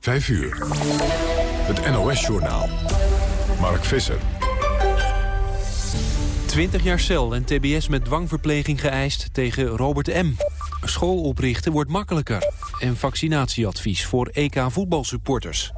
5 uur. Het NOS-journaal. Mark Visser. 20 jaar cel en tbs met dwangverpleging geëist tegen Robert M. School oprichten wordt makkelijker. En vaccinatieadvies voor EK-voetbalsupporters.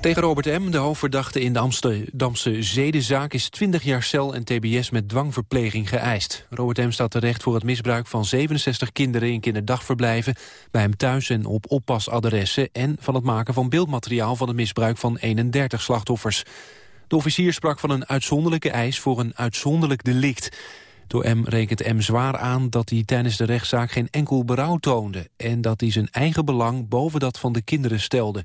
Tegen Robert M., de hoofdverdachte in de Amsterdamse zedenzaak... is 20 jaar cel en tbs met dwangverpleging geëist. Robert M. staat terecht voor het misbruik van 67 kinderen... in kinderdagverblijven, bij hem thuis en op oppasadressen... en van het maken van beeldmateriaal van het misbruik van 31 slachtoffers. De officier sprak van een uitzonderlijke eis voor een uitzonderlijk delict. Door M rekent M zwaar aan dat hij tijdens de rechtszaak geen enkel berouw toonde... en dat hij zijn eigen belang boven dat van de kinderen stelde...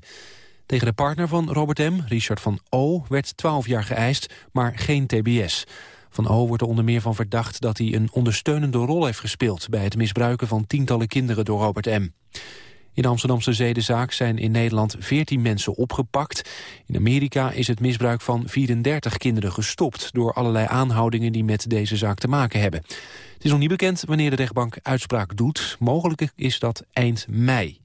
Tegen de partner van Robert M., Richard van O., werd 12 jaar geëist, maar geen tbs. Van O wordt er onder meer van verdacht dat hij een ondersteunende rol heeft gespeeld... bij het misbruiken van tientallen kinderen door Robert M. In de Amsterdamse zedenzaak zijn in Nederland 14 mensen opgepakt. In Amerika is het misbruik van 34 kinderen gestopt... door allerlei aanhoudingen die met deze zaak te maken hebben. Het is nog niet bekend wanneer de rechtbank uitspraak doet. Mogelijk is dat eind mei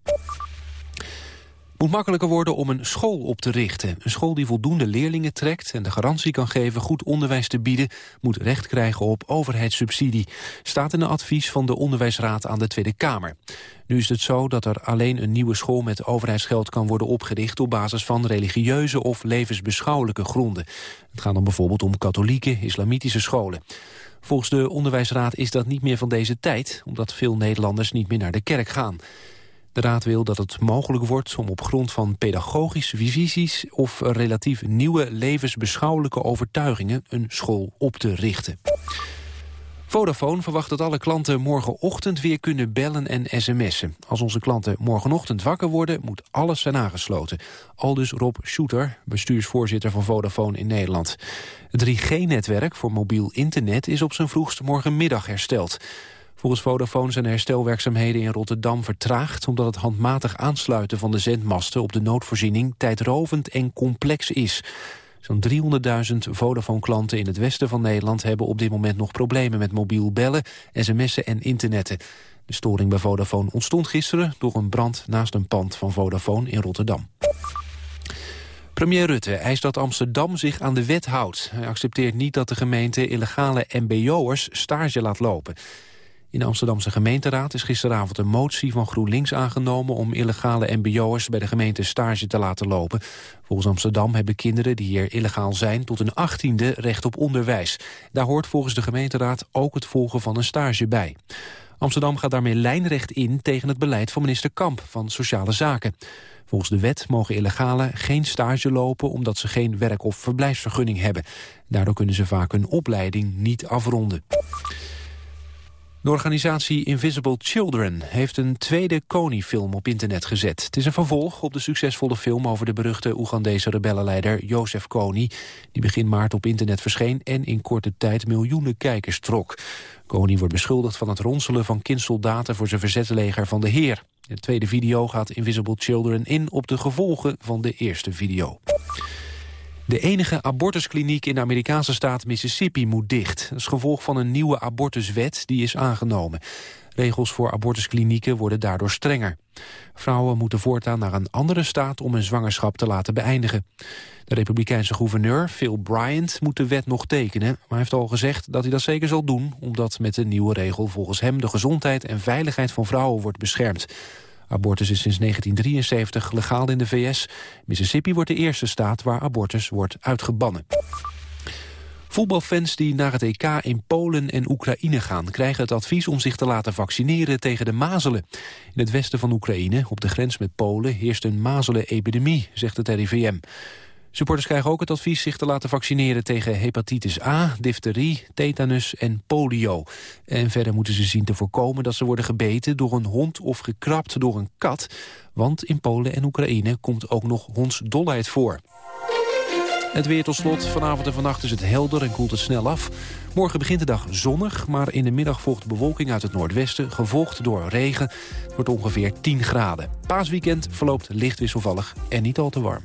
moet makkelijker worden om een school op te richten. Een school die voldoende leerlingen trekt en de garantie kan geven goed onderwijs te bieden, moet recht krijgen op overheidssubsidie. Staat in een advies van de Onderwijsraad aan de Tweede Kamer. Nu is het zo dat er alleen een nieuwe school met overheidsgeld kan worden opgericht op basis van religieuze of levensbeschouwelijke gronden. Het gaat dan bijvoorbeeld om katholieke, islamitische scholen. Volgens de Onderwijsraad is dat niet meer van deze tijd, omdat veel Nederlanders niet meer naar de kerk gaan. De Raad wil dat het mogelijk wordt om op grond van pedagogische visies... of relatief nieuwe levensbeschouwelijke overtuigingen een school op te richten. Vodafone verwacht dat alle klanten morgenochtend weer kunnen bellen en sms'en. Als onze klanten morgenochtend wakker worden, moet alles zijn aangesloten. Aldus Rob Shooter, bestuursvoorzitter van Vodafone in Nederland. Het 3G-netwerk voor mobiel internet is op zijn vroegste morgenmiddag hersteld. Volgens Vodafone zijn herstelwerkzaamheden in Rotterdam vertraagd... omdat het handmatig aansluiten van de zendmasten op de noodvoorziening... tijdrovend en complex is. Zo'n 300.000 Vodafone-klanten in het westen van Nederland... hebben op dit moment nog problemen met mobiel bellen, sms'en en internetten. De storing bij Vodafone ontstond gisteren... door een brand naast een pand van Vodafone in Rotterdam. Premier Rutte eist dat Amsterdam zich aan de wet houdt. Hij accepteert niet dat de gemeente illegale mbo'ers stage laat lopen. In de Amsterdamse gemeenteraad is gisteravond een motie van GroenLinks aangenomen om illegale mbo'ers bij de gemeente stage te laten lopen. Volgens Amsterdam hebben kinderen die hier illegaal zijn tot een achttiende recht op onderwijs. Daar hoort volgens de gemeenteraad ook het volgen van een stage bij. Amsterdam gaat daarmee lijnrecht in tegen het beleid van minister Kamp van Sociale Zaken. Volgens de wet mogen illegalen geen stage lopen omdat ze geen werk- of verblijfsvergunning hebben. Daardoor kunnen ze vaak hun opleiding niet afronden. De organisatie Invisible Children heeft een tweede Kony-film op internet gezet. Het is een vervolg op de succesvolle film over de beruchte Oegandese rebellenleider Joseph Kony, die begin maart op internet verscheen en in korte tijd miljoenen kijkers trok. Kony wordt beschuldigd van het ronselen van kindsoldaten voor zijn verzetsleger van de Heer. In de tweede video gaat Invisible Children in op de gevolgen van de eerste video. De enige abortuskliniek in de Amerikaanse staat Mississippi moet dicht. Dat is gevolg van een nieuwe abortuswet die is aangenomen. Regels voor abortusklinieken worden daardoor strenger. Vrouwen moeten voortaan naar een andere staat om hun zwangerschap te laten beëindigen. De republikeinse gouverneur Phil Bryant moet de wet nog tekenen... maar heeft al gezegd dat hij dat zeker zal doen... omdat met de nieuwe regel volgens hem de gezondheid en veiligheid van vrouwen wordt beschermd. Abortus is sinds 1973 legaal in de VS. Mississippi wordt de eerste staat waar abortus wordt uitgebannen. Voetbalfans die naar het EK in Polen en Oekraïne gaan... krijgen het advies om zich te laten vaccineren tegen de mazelen. In het westen van Oekraïne, op de grens met Polen... heerst een mazelenepidemie, zegt het RIVM. Supporters krijgen ook het advies zich te laten vaccineren tegen hepatitis A, difterie, tetanus en polio. En verder moeten ze zien te voorkomen dat ze worden gebeten door een hond of gekrapt door een kat. Want in Polen en Oekraïne komt ook nog hondsdolheid voor. Het weer tot slot. Vanavond en vannacht is het helder en koelt het snel af. Morgen begint de dag zonnig, maar in de middag volgt bewolking uit het noordwesten... gevolgd door regen. Het wordt ongeveer 10 graden. Paasweekend verloopt licht wisselvallig en niet al te warm.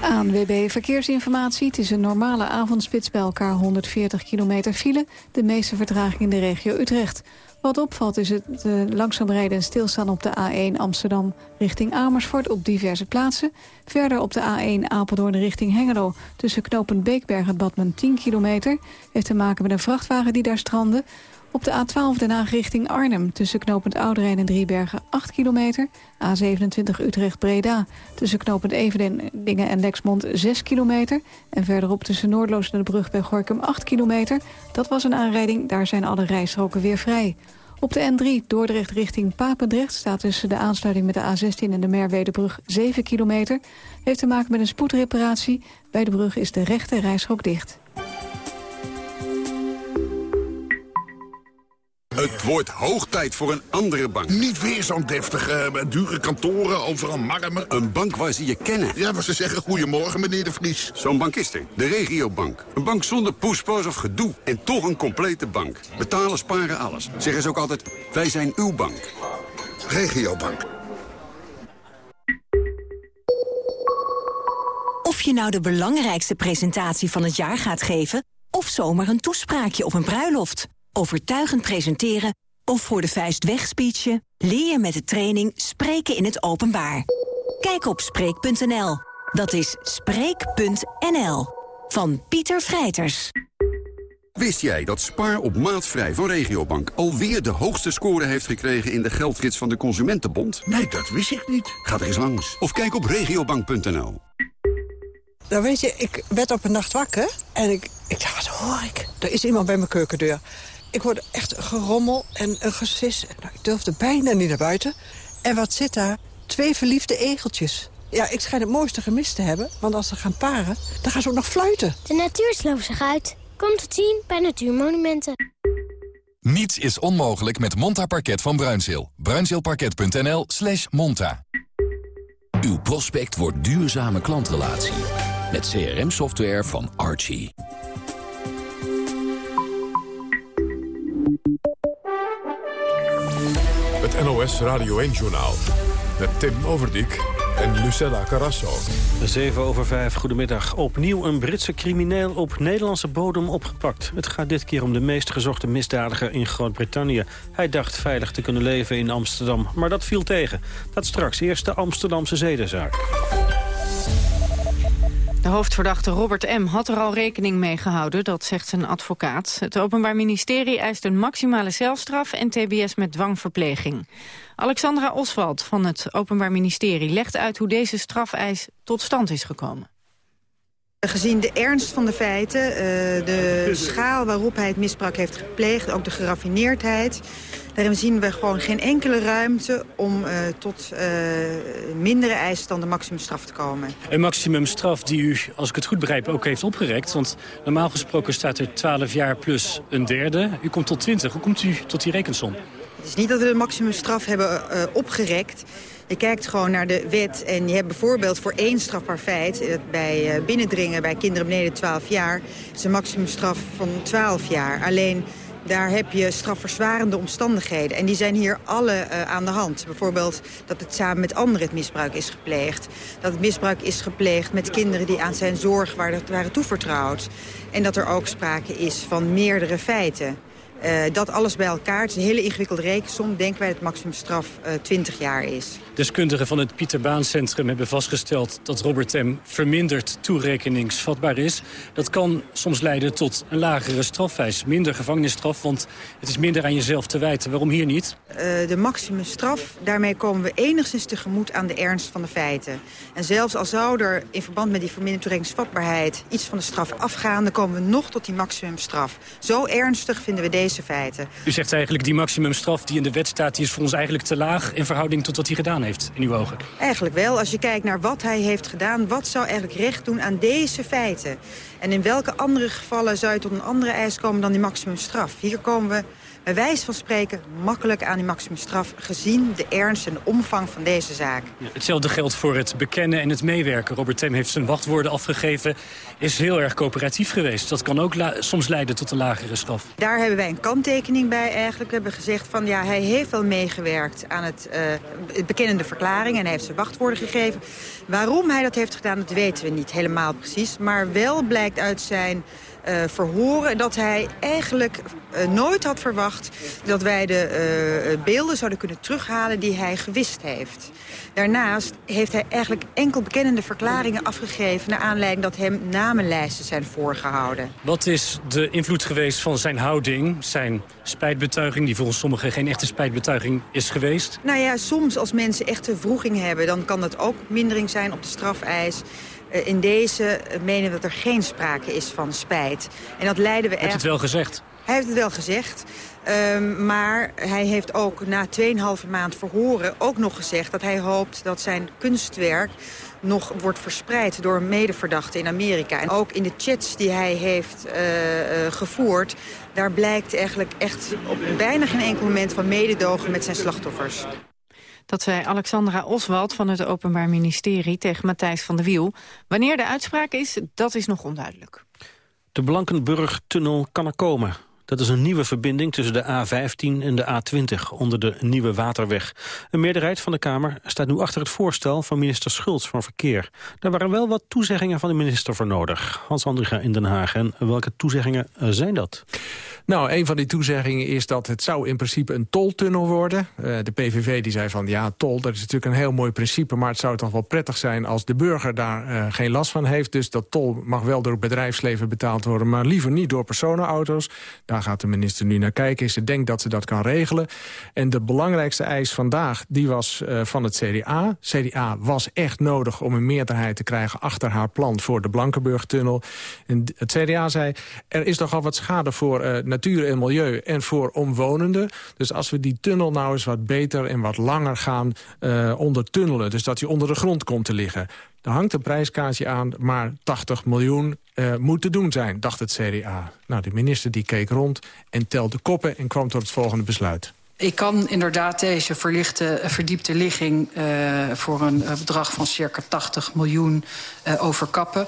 ANWB Verkeersinformatie. Het is een normale avondspits bij elkaar 140 kilometer file. De meeste vertraging in de regio Utrecht. Wat opvalt is het uh, langzaam rijden en stilstaan op de A1 Amsterdam richting Amersfoort op diverse plaatsen. Verder op de A1 Apeldoorn richting Hengelo tussen knooppunt Beekberg en Badmen 10 kilometer. Heeft te maken met een vrachtwagen die daar strandde. Op de A12 Den Haag richting Arnhem tussen knooppunt Ouderijn en Driebergen 8 kilometer. A27 Utrecht-Breda tussen knooppunt Evedingen en Lexmond 6 kilometer. En verderop tussen Noordloos en de brug bij Gorkum 8 kilometer. Dat was een aanrijding, daar zijn alle rijstroken weer vrij. Op de N3 Dordrecht richting Papendrecht staat tussen de aansluiting met de A16 en de Merwedebrug 7 kilometer. Heeft te maken met een spoedreparatie. Bij de brug is de rechte rijstrook dicht. Het wordt hoog tijd voor een andere bank. Niet weer zo'n deftige, eh, dure kantoren, overal marmer. Een bank waar ze je kennen. Ja, waar ze zeggen goedemorgen, meneer de Vries. Zo'n bank is er. De regiobank. Een bank zonder poespas of gedoe. En toch een complete bank. Betalen, sparen, alles. Zeggen ze ook altijd, wij zijn uw bank. Regiobank. Of je nou de belangrijkste presentatie van het jaar gaat geven... of zomaar een toespraakje op een bruiloft overtuigend presenteren of voor de vuist wegspeechen... leer je met de training Spreken in het Openbaar. Kijk op Spreek.nl. Dat is Spreek.nl. Van Pieter Vrijters. Wist jij dat Spaar op maatvrij van Regiobank... alweer de hoogste score heeft gekregen in de geldgids van de Consumentenbond? Nee, dat wist ik niet. Ga er eens langs. Of kijk op regiobank.nl. Nou weet je, ik werd op een nacht wakker en ik, ik dacht, wat hoor ik? Er is iemand bij mijn keukendeur. Ik hoorde echt een gerommel en een gesis. Nou, ik durfde bijna niet naar buiten. En wat zit daar? Twee verliefde egeltjes. Ja, ik schijn het mooiste gemist te hebben. Want als ze gaan paren, dan gaan ze ook nog fluiten. De natuur sloopt zich uit. Komt te zien bij Natuurmonumenten. Niets is onmogelijk met Monta Parket van Bruinzeel. Bruinzeelparket.nl slash monta. Uw prospect wordt duurzame klantrelatie. Met CRM-software van Archie. NOS Radio 1-journaal. Met Tim Overdijk en Lucella Carrasso. 7 over 5, goedemiddag. Opnieuw een Britse crimineel op Nederlandse bodem opgepakt. Het gaat dit keer om de meest gezochte misdadiger in Groot-Brittannië. Hij dacht veilig te kunnen leven in Amsterdam, maar dat viel tegen. Dat straks eerst de Amsterdamse zedenzaak. Hoofdverdachte Robert M. had er al rekening mee gehouden, dat zegt zijn advocaat. Het Openbaar Ministerie eist een maximale celstraf en tbs met dwangverpleging. Alexandra Oswald van het Openbaar Ministerie legt uit hoe deze strafeis tot stand is gekomen. Gezien de ernst van de feiten, uh, de schaal waarop hij het misbruik heeft gepleegd... ook de geraffineerdheid, daarin zien we gewoon geen enkele ruimte... om uh, tot uh, mindere eisen dan de maximumstraf te komen. Een maximumstraf die u, als ik het goed begrijp, ook heeft opgerekt. Want normaal gesproken staat er 12 jaar plus een derde. U komt tot 20. Hoe komt u tot die rekensom? Het is niet dat we de maximumstraf hebben opgerekt... Je kijkt gewoon naar de wet en je hebt bijvoorbeeld voor één strafbaar feit... Eh, bij eh, binnendringen bij kinderen beneden 12 jaar... is een maximumstraf van 12 jaar. Alleen daar heb je strafverzwarende omstandigheden. En die zijn hier alle uh, aan de hand. Bijvoorbeeld dat het samen met anderen het misbruik is gepleegd. Dat het misbruik is gepleegd met kinderen die aan zijn zorg waren, waren toevertrouwd. En dat er ook sprake is van meerdere feiten. Uh, dat alles bij elkaar, het is een hele ingewikkelde rekensom... denken wij dat maximumstraf uh, 20 jaar is. Deskundigen van het Pieter Baan Centrum hebben vastgesteld... dat Robert M. verminderd toerekeningsvatbaar is. Dat kan soms leiden tot een lagere strafeis, minder gevangenisstraf... want het is minder aan jezelf te wijten. Waarom hier niet? Uh, de maximumstraf, daarmee komen we enigszins tegemoet aan de ernst van de feiten. En zelfs al zou er in verband met die verminderde toerekeningsvatbaarheid... iets van de straf afgaan, dan komen we nog tot die maximumstraf. Zo ernstig vinden we deze feiten. U zegt eigenlijk die maximumstraf die in de wet staat... die is voor ons eigenlijk te laag in verhouding tot wat hij gedaan heeft, in uw ogen? Eigenlijk wel. Als je kijkt naar wat hij heeft gedaan... wat zou eigenlijk recht doen aan deze feiten? En in welke andere gevallen zou je tot een andere eis komen dan die maximumstraf? Hier komen we bij wijze van spreken makkelijk aan die maximumstraf... gezien de ernst en de omvang van deze zaak. Ja, hetzelfde geldt voor het bekennen en het meewerken. Robert Tem heeft zijn wachtwoorden afgegeven, is heel erg coöperatief geweest. Dat kan ook soms leiden tot een lagere straf. Daar hebben wij een kanttekening bij eigenlijk. We hebben gezegd van ja, hij heeft wel meegewerkt aan het, uh, het bekennende verklaring... en hij heeft zijn wachtwoorden gegeven. Waarom hij dat heeft gedaan, dat weten we niet helemaal precies. Maar wel blijkt uit zijn verhoren... dat hij eigenlijk uh, nooit had verwacht dat wij de uh, beelden zouden kunnen terughalen die hij gewist heeft. Daarnaast heeft hij eigenlijk enkel bekennende verklaringen afgegeven... naar aanleiding dat hem namenlijsten zijn voorgehouden. Wat is de invloed geweest van zijn houding, zijn spijtbetuiging... die volgens sommigen geen echte spijtbetuiging is geweest? Nou ja, soms als mensen echte vroeging hebben... dan kan dat ook mindering zijn op de strafeis. Uh, in deze menen we dat er geen sprake is van spijt. En dat leiden we Heeft het wel gezegd? Hij heeft het wel gezegd. Um, maar hij heeft ook na 2,5 maand verhoren ook nog gezegd... dat hij hoopt dat zijn kunstwerk nog wordt verspreid door medeverdachten in Amerika. En ook in de chats die hij heeft uh, uh, gevoerd... daar blijkt eigenlijk echt op bijna geen enkel moment van mededogen met zijn slachtoffers. Dat zei Alexandra Oswald van het Openbaar Ministerie tegen Matthijs van der Wiel. Wanneer de uitspraak is, dat is nog onduidelijk. De Blankenburg-tunnel kan er komen. Dat is een nieuwe verbinding tussen de A15 en de A20 onder de Nieuwe Waterweg. Een meerderheid van de Kamer staat nu achter het voorstel van minister Schultz van Verkeer. Daar waren wel wat toezeggingen van de minister voor nodig. Hans Andriga in Den Haag. En welke toezeggingen zijn dat? Nou, een van die toezeggingen is dat het zou in principe een toltunnel worden. Uh, de PVV die zei van ja, tol, dat is natuurlijk een heel mooi principe... maar het zou toch wel prettig zijn als de burger daar uh, geen last van heeft. Dus dat tol mag wel door het bedrijfsleven betaald worden... maar liever niet door personenauto's. Daar gaat de minister nu naar kijken. Ze denkt dat ze dat kan regelen. En de belangrijkste eis vandaag, die was uh, van het CDA. CDA was echt nodig om een meerderheid te krijgen... achter haar plan voor de Blankenburg-tunnel. En het CDA zei, er is nogal wat schade voor uh, natuur en milieu... en voor omwonenden. Dus als we die tunnel nou eens wat beter en wat langer gaan uh, ondertunnelen... dus dat hij onder de grond komt te liggen... Er hangt een prijskaartje aan, maar 80 miljoen uh, moet te doen zijn, dacht het CDA. Nou, de minister die keek rond en telde koppen en kwam tot het volgende besluit. Ik kan inderdaad deze verlichte, verdiepte ligging uh, voor een bedrag van circa 80 miljoen overkappen.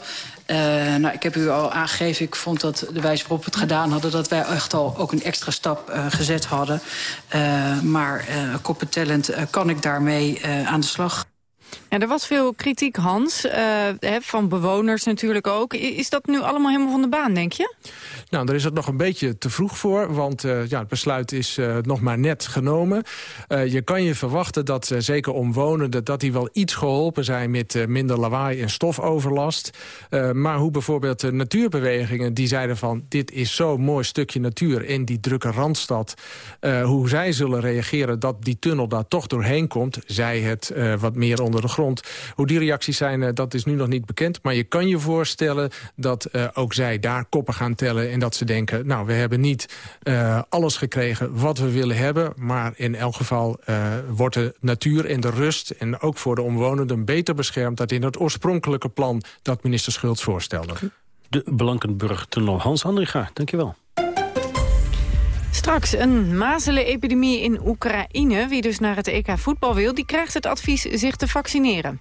Nou, ik heb u al aangegeven, ik vond dat de wijze waarop we het gedaan hadden... dat wij echt al ook een extra stap gezet hadden. Maar uh, uh, kan ik daarmee aan de slag. Ja, er was veel kritiek, Hans, hè, van bewoners natuurlijk ook. Is dat nu allemaal helemaal van de baan, denk je? Nou, daar is het nog een beetje te vroeg voor, want uh, ja, het besluit is uh, nog maar net genomen. Je kan je verwachten dat zeker omwonenden... dat die wel iets geholpen zijn met minder lawaai en stofoverlast. Maar hoe bijvoorbeeld de natuurbewegingen die zeiden van... dit is zo'n mooi stukje natuur in die drukke Randstad. Hoe zij zullen reageren dat die tunnel daar toch doorheen komt... zij het wat meer onder de grond. Hoe die reacties zijn, uh, dat is nu nog niet bekend. Maar je kan je voorstellen dat uh, ook zij daar koppen gaan tellen... en dat ze denken, nou, we hebben niet uh, alles gekregen wat we willen hebben... maar in elk geval wordt de natuur en de rust... en ook voor de omwonenden beter beschermd... dan in het oorspronkelijke plan dat minister Schultz voorstelde. De Blankenburg-tunnel. Hans Andriga, dankjewel. Straks een mazelenepidemie in Oekraïne. Wie dus naar het EK voetbal wil, die krijgt het advies zich te vaccineren.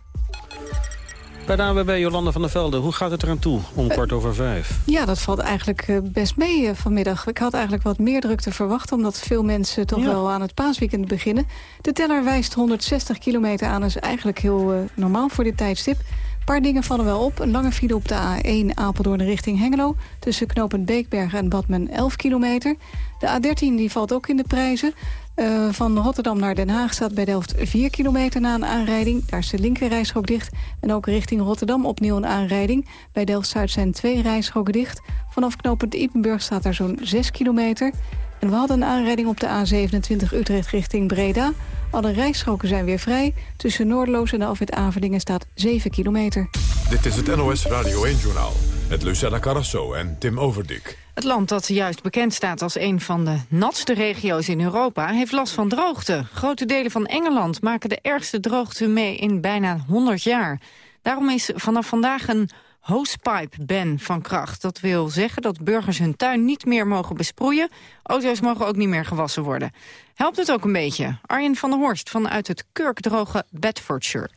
Bij de ANWB Jolanda van der Velde, hoe gaat het eraan toe om uh, kwart over vijf? Ja, dat valt eigenlijk uh, best mee uh, vanmiddag. Ik had eigenlijk wat meer drukte verwacht... omdat veel mensen toch ja. wel aan het paasweekend beginnen. De teller wijst 160 kilometer aan. Dat is eigenlijk heel normaal voor dit tijdstip. Een paar dingen vallen wel op. Een lange file op de A1 Apeldoorn richting Hengelo. Tussen knooppunt Beekbergen en Badmen 11 kilometer. De A13 die valt ook in de prijzen. Uh, van Rotterdam naar Den Haag staat bij Delft 4 kilometer na een aanrijding. Daar is de linkerrijstrook dicht. En ook richting Rotterdam opnieuw een aanrijding. Bij Delft-Zuid zijn twee rijstroken dicht. Vanaf knooppunt Ippenburg staat er zo'n 6 kilometer. En we hadden een aanrijding op de A27 Utrecht richting Breda. Alle rijstroken zijn weer vrij. Tussen Noordloos en de Alfred Averdingen staat 7 kilometer. Dit is het NOS Radio 1-journaal. Met Lucella Carrasso en Tim Overdik. Het land dat juist bekend staat als een van de natste regio's in Europa... heeft last van droogte. Grote delen van Engeland maken de ergste droogte mee in bijna 100 jaar. Daarom is vanaf vandaag een hosepipe-ban van kracht. Dat wil zeggen dat burgers hun tuin niet meer mogen besproeien. Auto's mogen ook niet meer gewassen worden. Helpt het ook een beetje? Arjen van der Horst vanuit het kurkdroge Bedfordshire.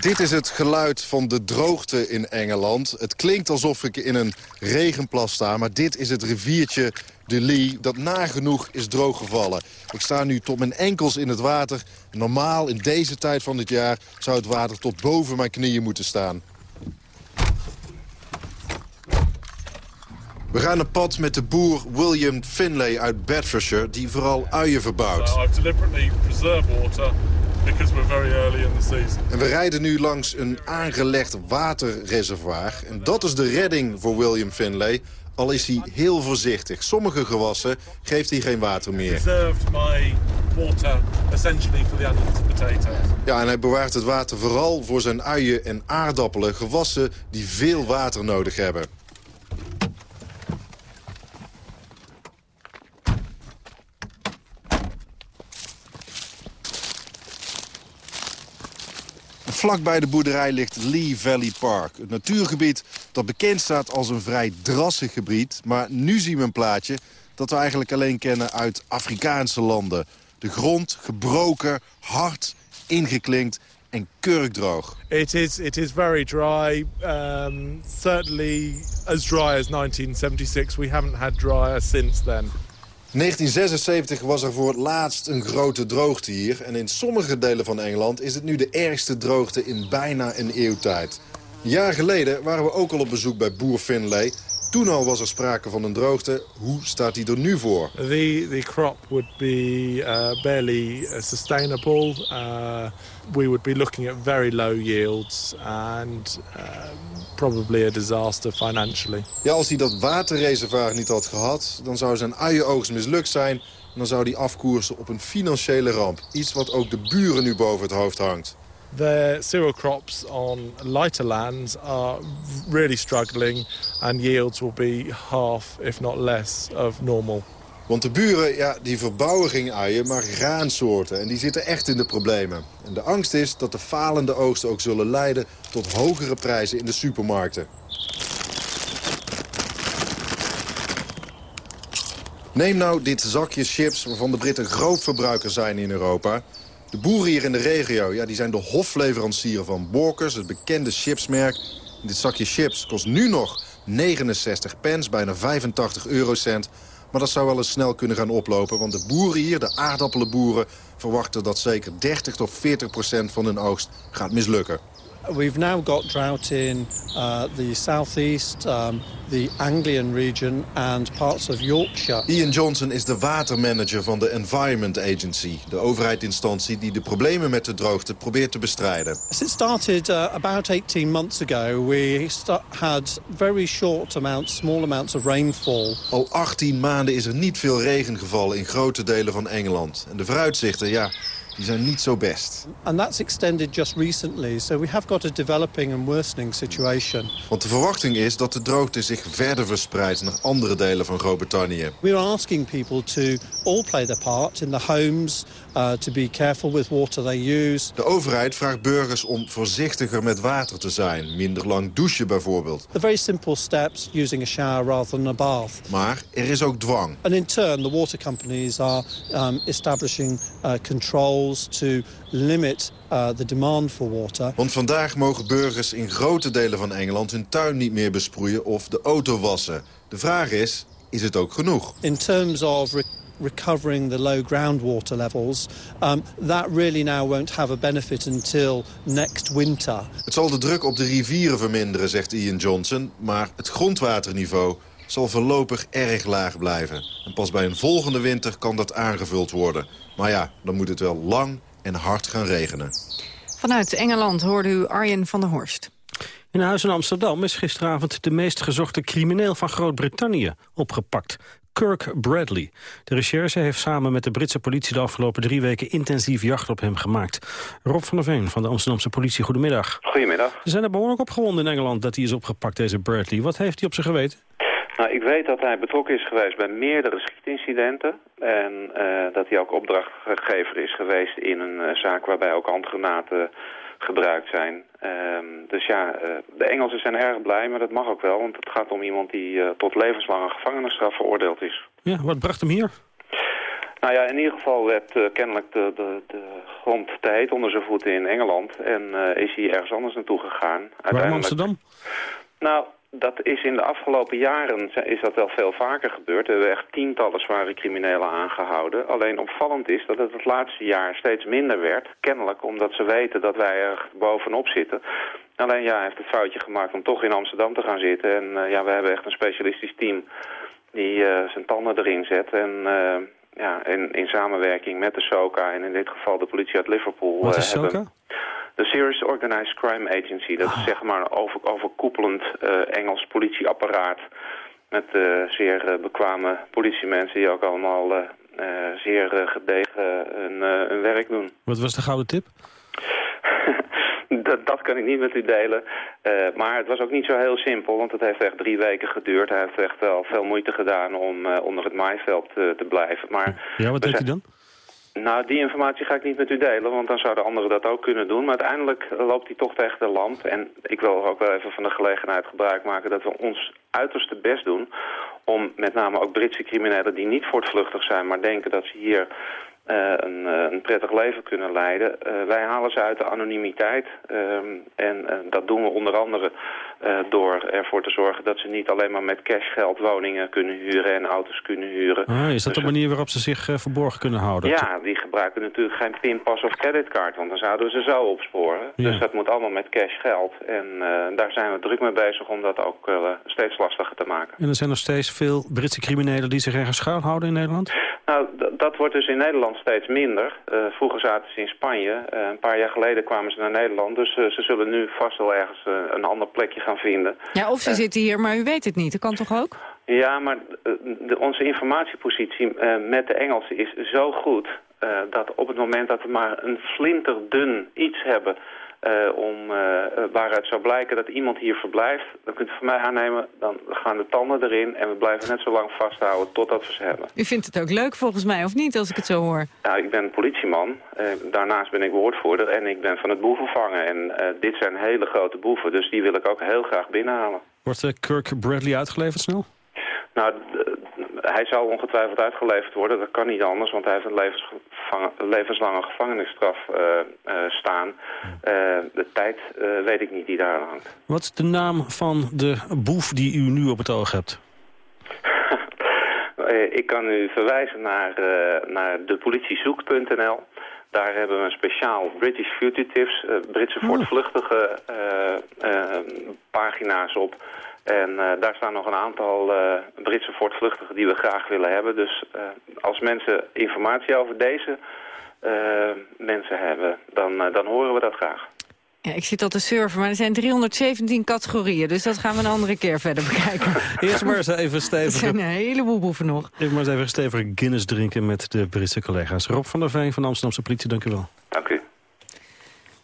Dit is het geluid van de droogte in Engeland. Het klinkt alsof ik in een regenplas sta, maar dit is het riviertje de Lee, dat nagenoeg is drooggevallen. Ik sta nu tot mijn enkels in het water. Normaal, in deze tijd van het jaar, zou het water tot boven mijn knieën moeten staan. We gaan een pad met de boer William Finlay uit Bedfordshire... die vooral uien verbouwt. So Because we're very early in the season. En we rijden nu langs een aangelegd waterreservoir. En dat is de redding voor William Finlay. Al is hij heel voorzichtig. Sommige gewassen geeft hij geen water meer. Ja, en hij bewaart het water vooral voor zijn uien en aardappelen. Gewassen die veel water nodig hebben. Vlakbij de boerderij ligt Lee Valley Park. Een natuurgebied dat bekend staat als een vrij drassig gebied. Maar nu zien we een plaatje dat we eigenlijk alleen kennen uit Afrikaanse landen. De grond gebroken, hard, ingeklinkt en kurkdroog. It is, it is very dry. Um, certainly as dry as 1976. We haven't had drier since then. 1976 was er voor het laatst een grote droogte hier. En in sommige delen van Engeland is het nu de ergste droogte in bijna een eeuwtijd. Een jaar geleden waren we ook al op bezoek bij boer Finlay. Toen al was er sprake van een droogte. Hoe staat hij er nu voor? The, the crop would be uh, barely sustainable. Uh, we would be looking at very low yields and uh, probably a disaster financially. Ja, als hij dat waterreservoir niet had gehad... dan zou zijn uienoogst mislukt zijn... en dan zou hij afkoersen op een financiële ramp. Iets wat ook de buren nu boven het hoofd hangt. The cereal crops on lighter lands are really struggling and yields will be half, if not less, of normal. Want de buren ja, die verbouwen geen uien, maar graansoorten. En die zitten echt in de problemen. En de angst is dat de falende oogsten ook zullen leiden... tot hogere prijzen in de supermarkten. Neem nou dit zakje chips waarvan de Britten grootverbruiker zijn in Europa. De boeren hier in de regio ja, die zijn de hofleverancier van Borkers, het bekende chipsmerk. Dit zakje chips kost nu nog 69 pence, bijna 85 eurocent. Maar dat zou wel eens snel kunnen gaan oplopen, want de boeren hier, de aardappelenboeren... verwachten dat zeker 30 tot 40 procent van hun oogst gaat mislukken. We've now got drought in uh, the southeast, um, the Anglian region and parts of Yorkshire. Ian Johnson is de watermanager van de Environment Agency. De overheidinstantie die de problemen met de droogte probeert te bestrijden. As it started uh, about 18 months ago, we had very short amounts, small amounts of rainfall. Al 18 maanden is er niet veel regen gevallen in grote delen van Engeland. En de vooruitzichten, ja, die zijn niet zo best. And that's extended just recently, so we have got a developing and worsening situation. Want de verwachting is dat de droogte zich verder verspreidt naar andere delen van Groot-Brittannië. We are asking people to all play their part in the homes, to be careful with water they use. De overheid vraagt burgers om voorzichtiger met water te zijn. Minder lang douchen bijvoorbeeld. The very simple steps, using a shower rather than a bath. Maar er is ook dwang. And in turn, the water companies are um, establishing uh, controls to limit uh, the demand for water. Want vandaag mogen burgers in grote delen van Engeland hun tuin niet meer besproeien of de auto wassen. De vraag is, is het ook genoeg? In terms of recovering the low groundwater levels, um, that really now won't have a benefit until next winter. Het zal de druk op de rivieren verminderen, zegt Ian Johnson, maar het grondwaterniveau zal voorlopig erg laag blijven. En pas bij een volgende winter kan dat aangevuld worden. Maar ja, dan moet het wel lang en hard gaan regenen. Vanuit Engeland hoorde u Arjen van der Horst. In huis in Amsterdam is gisteravond de meest gezochte crimineel van Groot-Brittannië opgepakt. Kirk Bradley. De recherche heeft samen met de Britse politie de afgelopen drie weken intensief jacht op hem gemaakt. Rob van der Veen van de Amsterdamse politie, goedemiddag. Goedemiddag. Ze zijn er behoorlijk opgewonden in Engeland dat hij is opgepakt, deze Bradley. Wat heeft hij op zijn geweten? Nou, ik weet dat hij betrokken is geweest bij meerdere schietincidenten. En uh, dat hij ook opdrachtgever is geweest in een uh, zaak waarbij ook handgranaten gebruikt zijn. Uh, dus ja, uh, de Engelsen zijn erg blij, maar dat mag ook wel. Want het gaat om iemand die tot levenslange gevangenisstraf veroordeeld is. Ja, wat bracht hem hier? Nou ja, in ieder geval werd kennelijk de, de, de grond te heet onder zijn voeten in Engeland. En is hij ergens anders naartoe gegaan. Waarom Amsterdam? Nou, dat is in de afgelopen jaren is dat wel veel vaker gebeurd. Er hebben echt tientallen zware criminelen aangehouden. Alleen opvallend is dat het het laatste jaar steeds minder werd. Kennelijk omdat ze weten dat wij er bovenop zitten. Alleen ja, hij heeft het foutje gemaakt om toch in Amsterdam te gaan zitten. En ja, we hebben echt een specialistisch team die zijn tanden erin zet. En ja, in, in samenwerking met de SOCA en in dit geval de politie uit Liverpool... Wat is SOCA? De Serious Organized Crime Agency. Dat is zeg maar een over, overkoepelend Engels politieapparaat... met zeer bekwame politiemensen die ook allemaal zeer gedegen hun, hun werk doen. Wat was de gouden tip? dat, dat, kan ik niet met u delen. Uh, maar het was ook niet zo heel simpel, want het heeft echt drie weken geduurd. Hij heeft echt wel veel moeite gedaan om uh, onder het maaiveld uh, te blijven. Maar ja, wat deed hij dan? Nou, die informatie ga ik niet met u delen, want dan zouden anderen dat ook kunnen doen. Maar uiteindelijk loopt hij toch tegen de lamp. En ik wil ook wel even van de gelegenheid gebruik maken dat we ons uiterste best doen... om met name ook Britse criminelen die niet voortvluchtig zijn, maar denken dat ze hier een, uh, een, prettig leven kunnen leiden. Uh, wij halen ze uit de anonimiteit. Ehm, en dat doen we onder andere door ervoor te zorgen dat ze niet alleen maar met cashgeld woningen kunnen huren en auto's kunnen huren. Ah, is dat dus de manier waarop ze zich verborgen kunnen houden? Ja, die gebruiken natuurlijk geen pinpas of creditcard, want dan zouden we ze zo opsporen. Ja. Dus dat moet allemaal met cashgeld. En daar zijn we druk mee bezig om dat ook steeds lastiger te maken. En er zijn nog steeds veel Britse criminelen die zich ergens schuilhouden in Nederland? Nou, dat wordt dus in Nederland steeds minder. Uh, vroeger zaten ze in Spanje. Uh, een paar jaar geleden kwamen ze naar Nederland. Dus uh, ze zullen nu vast wel ergens een ander plekje gaan vinden. Ja, of ze zitten hier, maar u weet het niet. Dat kan toch ook? Ja, maar de, onze informatiepositie met de Engelsen is zo goed... dat op het moment dat we maar een flinterdun iets hebben... Uh, om, uh, waaruit zou blijken dat iemand hier verblijft, dan kunt u van mij aannemen, dan gaan de tanden erin en we blijven net zo lang vasthouden totdat we ze hebben. U vindt het ook leuk volgens mij, of niet, als ik het zo hoor? Nou, ik ben politieman, uh, daarnaast ben ik woordvoerder en ik ben van het boeven vangen. En dit zijn hele grote boeven, dus die wil ik ook heel graag binnenhalen. Wordt Kirk Bradley uitgeleverd snel? Nou, hij zou ongetwijfeld uitgeleverd worden. Dat kan niet anders, want hij heeft een levenslange gevangenisstraf uh, uh, staan. Uh, de tijd weet ik niet die daar hangt. Wat is de naam van de boef die u nu op het oog hebt? ik kan u verwijzen naar, naar depolitiezoekt.nl. Daar hebben we een speciaal British Fugitives, Britse oh. voortvluchtige pagina's op... En uh, daar staan nog een aantal uh, Britse voortvluchtigen die we graag willen hebben. Dus uh, als mensen informatie over deze mensen hebben, dan, dan horen we dat graag. Ja, ik zit al te surfen, maar er zijn 317 categorieën. Dus dat gaan we een andere keer verder bekijken. Eerst maar eens even stevig. Er zijn een heleboel boeven nog. Even maar eens even stevig Guinness drinken met de Britse collega's. Rob van der Veen van de Amsterdamse politie, dank u wel. Dank u.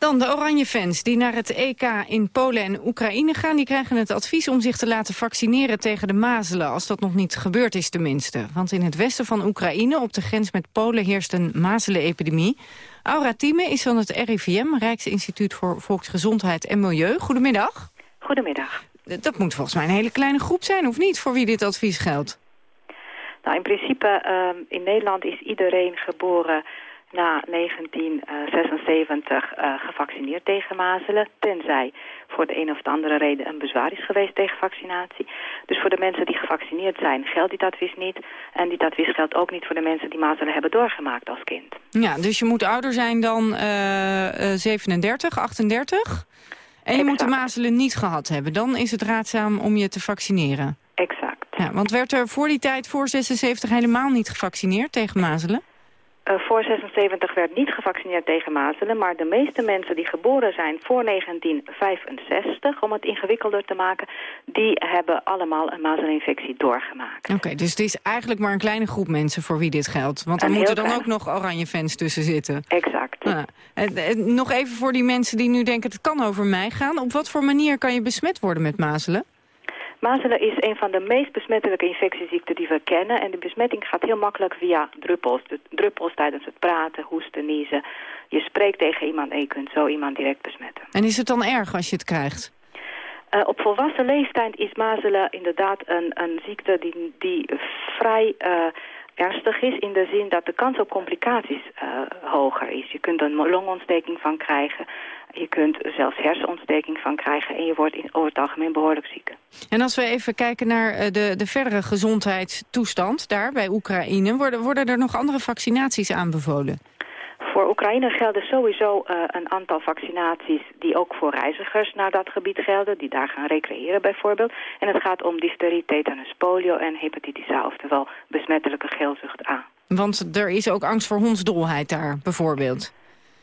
Dan de oranje fans die naar het EK in Polen en Oekraïne gaan... die krijgen het advies om zich te laten vaccineren tegen de mazelen... als dat nog niet gebeurd is tenminste. Want in het westen van Oekraïne, op de grens met Polen... heerst een mazelenepidemie. Aura Thieme is van het RIVM, Rijksinstituut voor Volksgezondheid en Milieu. Goedemiddag. Goedemiddag. Dat moet volgens mij een hele kleine groep zijn, of niet, voor wie dit advies geldt? Nou, in principe, uh, in Nederland is iedereen geboren na 1976 uh, gevaccineerd tegen mazelen. Tenzij voor de een of de andere reden een bezwaar is geweest tegen vaccinatie. Dus voor de mensen die gevaccineerd zijn geldt dit advies niet. En dit advies geldt ook niet voor de mensen die mazelen hebben doorgemaakt als kind. Ja, dus je moet ouder zijn dan uh, 37, 38. En je moet de mazelen niet gehad hebben. Dan is het raadzaam om je te vaccineren. Exact. Ja, want werd er voor die tijd, voor 76, helemaal niet gevaccineerd tegen mazelen? Uh, voor 76 werd niet gevaccineerd tegen mazelen, maar de meeste mensen die geboren zijn voor 1965, om het ingewikkelder te maken, die hebben allemaal een mazeleninfectie doorgemaakt. Oké, dus het is eigenlijk maar een kleine groep mensen voor wie dit geldt. Want er moeten dan ook nog oranje fans tussen zitten. Exact. Uh, nog even voor die mensen die nu denken het kan over mij gaan. Op wat voor manier kan je besmet worden met mazelen? Mazelen is een van de meest besmettelijke infectieziekten die we kennen. En de besmetting gaat heel makkelijk via druppels. De druppels tijdens het praten, hoesten, niezen. Je spreekt tegen iemand en je kunt zo iemand direct besmetten. En is het dan erg als je het krijgt? Uh, op volwassen leeftijd is mazelen inderdaad een, een ziekte die, die vrij... Uh, ernstig is in de zin dat de kans op complicaties uh, hoger is. Je kunt een longontsteking van krijgen, je kunt zelfs hersenontsteking van krijgen en je wordt in, over het algemeen behoorlijk ziek. En als we even kijken naar eh, de, de verdere gezondheidstoestand daar bij Oekraïne, worden, worden er nog andere vaccinaties aanbevolen? Voor Oekraïne gelden sowieso uh, een aantal vaccinaties die ook voor reizigers naar dat gebied gelden, die daar gaan recreëren bijvoorbeeld. En het gaat om difterie, tetanus, polio en hepatitis A, oftewel besmettelijke geelzucht A. Want er is ook angst voor hondsdolheid daar bijvoorbeeld.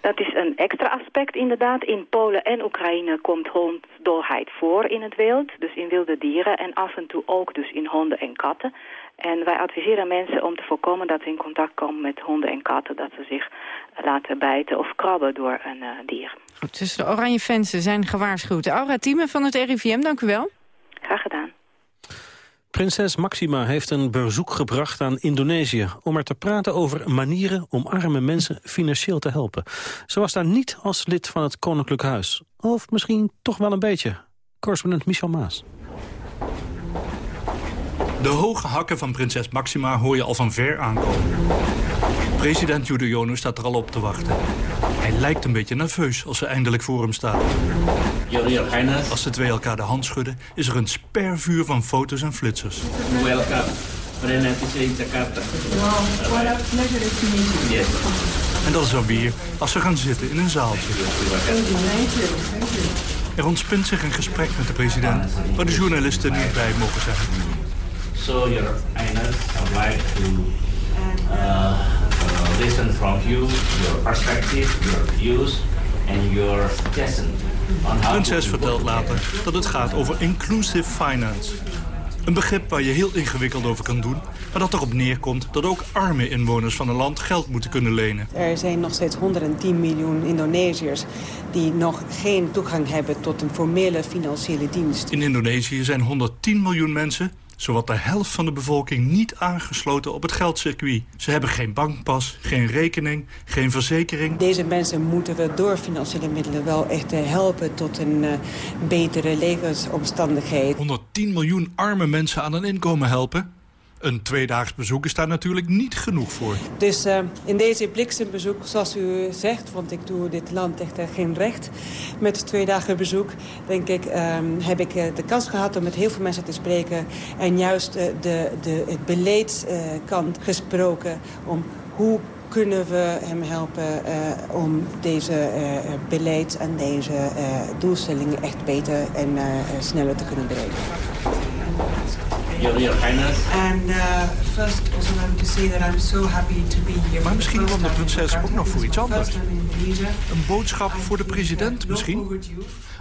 Dat is een extra aspect inderdaad. In Polen en Oekraïne komt hondsdolheid voor in het wild. Dus in wilde dieren en af en toe ook dus in honden en katten. En wij adviseren mensen om te voorkomen dat ze in contact komen met honden en katten. Dat ze zich laten bijten of krabben door een uh, dier. Goed, dus de oranje fans zijn gewaarschuwd. Aura Thieme van het RIVM, dank u wel. Graag gedaan. Prinses Maxima heeft een bezoek gebracht aan Indonesië... om er te praten over manieren om arme mensen financieel te helpen. Ze was daar niet als lid van het Koninklijk Huis. Of misschien toch wel een beetje. Correspondent Michel Maas. De hoge hakken van prinses Maxima hoor je al van ver aankomen. President Yudhoyono staat er al op te wachten. Hij lijkt een beetje nerveus als ze eindelijk voor hem staat. Als de twee elkaar de hand schudden, is er een spervuur van foto's en flitsers. Welcome. En dat is dan weer als ze gaan zitten in een zaaltje. Er ontspint zich een gesprek met de president, waar de journalisten niet bij mogen zijn. So your Highness, I'd like to uh, uh, listen from you, your perspective, your views and your suggestions. Prinses vertelt later dat het gaat over inclusive finance. Een begrip waar je heel ingewikkeld over kan doen... maar dat erop neerkomt dat ook arme inwoners van een land geld moeten kunnen lenen. Er zijn nog steeds 110 miljoen Indonesiërs... die nog geen toegang hebben tot een formele financiële dienst. In Indonesië zijn 110 miljoen mensen zowat de helft van de bevolking niet aangesloten op het geldcircuit. Ze hebben geen bankpas, geen rekening, geen verzekering. Deze mensen moeten we door financiële middelen wel echt eh, helpen tot een uh, betere levensomstandigheid. 110 miljoen arme mensen aan een inkomen helpen? Een tweedaags bezoek is daar natuurlijk niet genoeg voor. Dus uh, in deze bliksembezoek, zoals u zegt... want ik doe dit land echt geen recht met twee dagen bezoek... denk ik, uh, heb ik uh, de kans gehad om met heel veel mensen te spreken... en juist de, de, het beleidskant gesproken om hoe kunnen we hem helpen uh, om deze uh, beleid en deze uh, doelstellingen echt beter en sneller te kunnen bereiken. Your, your Highness. And uh, first also want to say that I'm so happy to be here. Maar misschien kwam de prinses ook nog voor iets anders. Een boodschap voor de president misschien?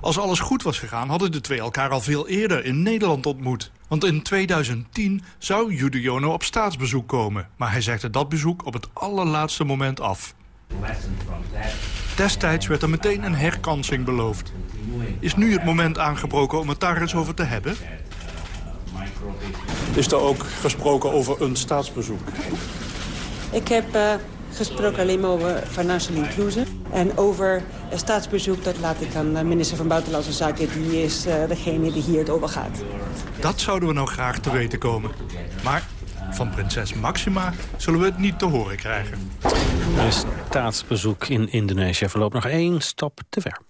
Als alles goed was gegaan, hadden de twee elkaar al veel eerder in Nederland ontmoet. Want in 2010 zou Yudhoyono op staatsbezoek komen. Maar hij zegde dat bezoek op het allerlaatste moment af. Destijds werd er meteen een herkansing beloofd. Is nu het moment aangebroken om het daar eens over te hebben? Is er ook gesproken over een staatsbezoek? Ik heb uh, gesproken alleen maar over financial inclusion. En over een staatsbezoek, dat laat ik aan de minister van Buitenlandse Zaken. Die is uh, degene die hier het over gaat. Dat zouden we nou graag te weten komen. Maar van prinses Maxima zullen we het niet te horen krijgen. Een staatsbezoek in Indonesië verloopt nog één stap te ver.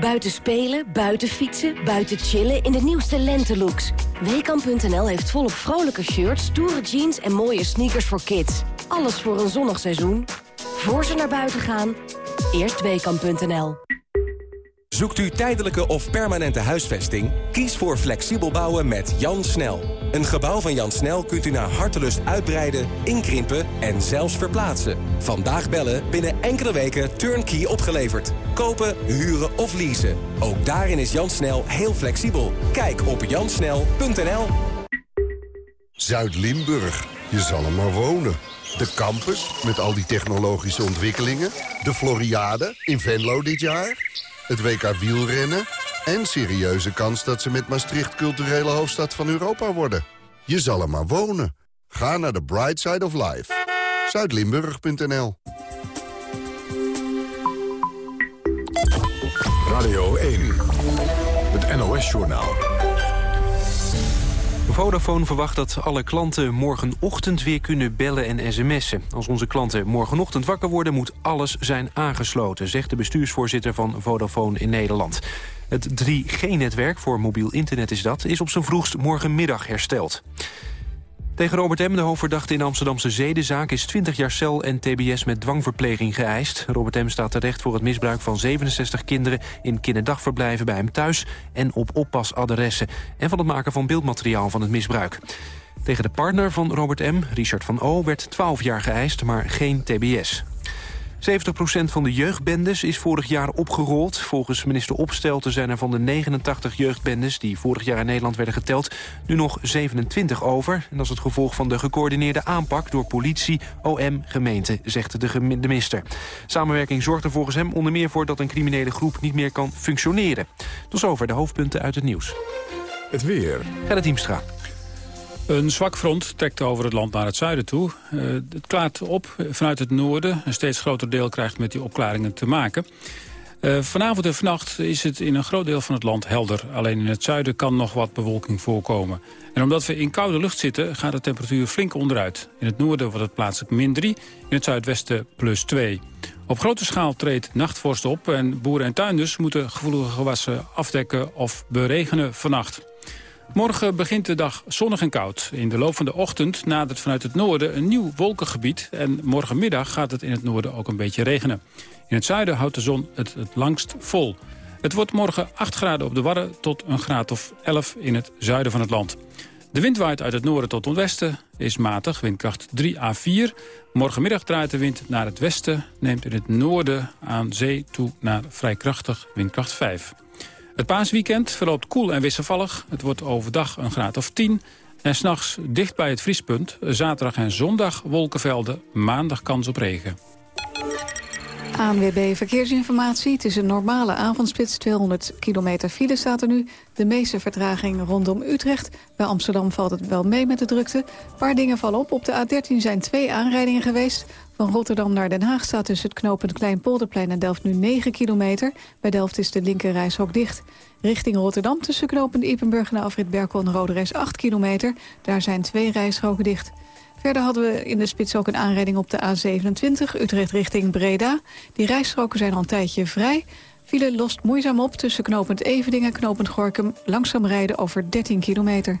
Buiten spelen, buiten fietsen, buiten chillen in de nieuwste lentelooks. Weekamp.nl heeft volop vrolijke shirts, stoere jeans en mooie sneakers voor kids. Alles voor een zonnig seizoen. Voor ze naar buiten gaan, eerst Weekamp.nl. Zoekt u tijdelijke of permanente huisvesting? Kies voor flexibel bouwen met Jan Snel. Een gebouw van Jan Snel kunt u naar hartelust uitbreiden, inkrimpen en zelfs verplaatsen. Vandaag bellen, binnen enkele weken turnkey opgeleverd. Kopen, huren of leasen. Ook daarin is Jan Snel heel flexibel. Kijk op jansnel.nl Zuid-Limburg, je zal er maar wonen. De campus, met al die technologische ontwikkelingen. De Floriade, in Venlo dit jaar. Het WK wielrennen en serieuze kans dat ze met Maastricht culturele hoofdstad van Europa worden. Je zal er maar wonen. Ga naar de Bright Side of Life. Zuidlimburg.nl Radio 1, het NOS-journaal. Vodafone verwacht dat alle klanten morgenochtend weer kunnen bellen en sms'en. Als onze klanten morgenochtend wakker worden, moet alles zijn aangesloten... zegt de bestuursvoorzitter van Vodafone in Nederland. Het 3G-netwerk voor mobiel internet is dat, is op zijn vroegst morgenmiddag hersteld. Tegen Robert M., de hoofdverdachte in de Amsterdamse zedenzaak... is 20 jaar cel en tbs met dwangverpleging geëist. Robert M. staat terecht voor het misbruik van 67 kinderen... in kinderdagverblijven bij hem thuis en op oppasadressen... en van het maken van beeldmateriaal van het misbruik. Tegen de partner van Robert M., Richard van O., werd 12 jaar geëist, maar geen tbs. 70% van de jeugdbendes is vorig jaar opgerold. Volgens minister Opstelten zijn er van de 89 jeugdbendes... die vorig jaar in Nederland werden geteld, nu nog 27 over. En dat is het gevolg van de gecoördineerde aanpak... door politie, OM, gemeente, zegt de minister. Samenwerking zorgt er volgens hem onder meer voor... dat een criminele groep niet meer kan functioneren. Tot zover de hoofdpunten uit het nieuws. Het weer. Gerrit Diemstra. Een zwak front trekt over het land naar het zuiden toe. Uh, het klaart op vanuit het noorden. Een steeds groter deel krijgt met die opklaringen te maken. Uh, vanavond en vannacht is het in een groot deel van het land helder. Alleen in het zuiden kan nog wat bewolking voorkomen. En omdat we in koude lucht zitten, gaat de temperatuur flink onderuit. In het noorden wordt het plaatselijk min 3, in het zuidwesten plus 2. Op grote schaal treedt nachtvorst op en boeren en tuinders moeten gevoelige gewassen afdekken of beregenen vannacht. Morgen begint de dag zonnig en koud. In de loop van de ochtend nadert vanuit het noorden een nieuw wolkengebied... en morgenmiddag gaat het in het noorden ook een beetje regenen. In het zuiden houdt de zon het het langst vol. Het wordt morgen 8 graden op de Wadden tot een graad of 11 in het zuiden van het land. De wind waait uit het noorden tot het westen, is matig, windkracht 3 à 4. Morgenmiddag draait de wind naar het westen, neemt in het noorden aan zee toe naar vrij krachtig, windkracht 5. Het paasweekend verloopt koel en wisselvallig. Het wordt overdag een graad of 10. En s'nachts dicht bij het vriespunt. Zaterdag en zondag wolkenvelden. Maandag kans op regen. ANWB Verkeersinformatie. Het is een normale avondspits. 200 kilometer file staat er nu. De meeste vertraging rondom Utrecht. Bij Amsterdam valt het wel mee met de drukte. Een paar dingen vallen op. Op de A13 zijn twee aanrijdingen geweest. Van Rotterdam naar Den Haag staat tussen het knooppunt Kleinpolderplein en Delft nu 9 kilometer. Bij Delft is de linker dicht. Richting Rotterdam tussen knooppunt Ippenburg en Afrit Berkel en Rode 8 kilometer. Daar zijn twee rijstroken dicht. Verder hadden we in de spits ook een aanrijding op de A27, Utrecht richting Breda. Die rijstroken zijn al een tijdje vrij. File lost moeizaam op tussen knooppunt Evening en knooppunt Gorkum. Langzaam rijden over 13 kilometer.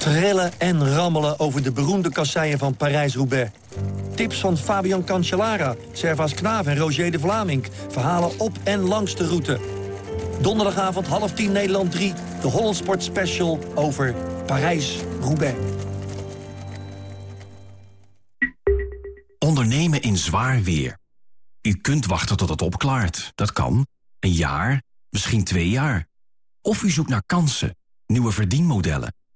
Trillen en rammelen over de beroemde kasseien van Parijs-Roubaix. Tips van Fabian Cancellara, Servaas Knaaf en Roger de Vlaming. Verhalen op en langs de route. Donderdagavond half tien Nederland 3. De Hollandsport Special over Parijs-Roubaix. Ondernemen in zwaar weer. U kunt wachten tot het opklaart. Dat kan. Een jaar, misschien twee jaar. Of u zoekt naar kansen, nieuwe verdienmodellen,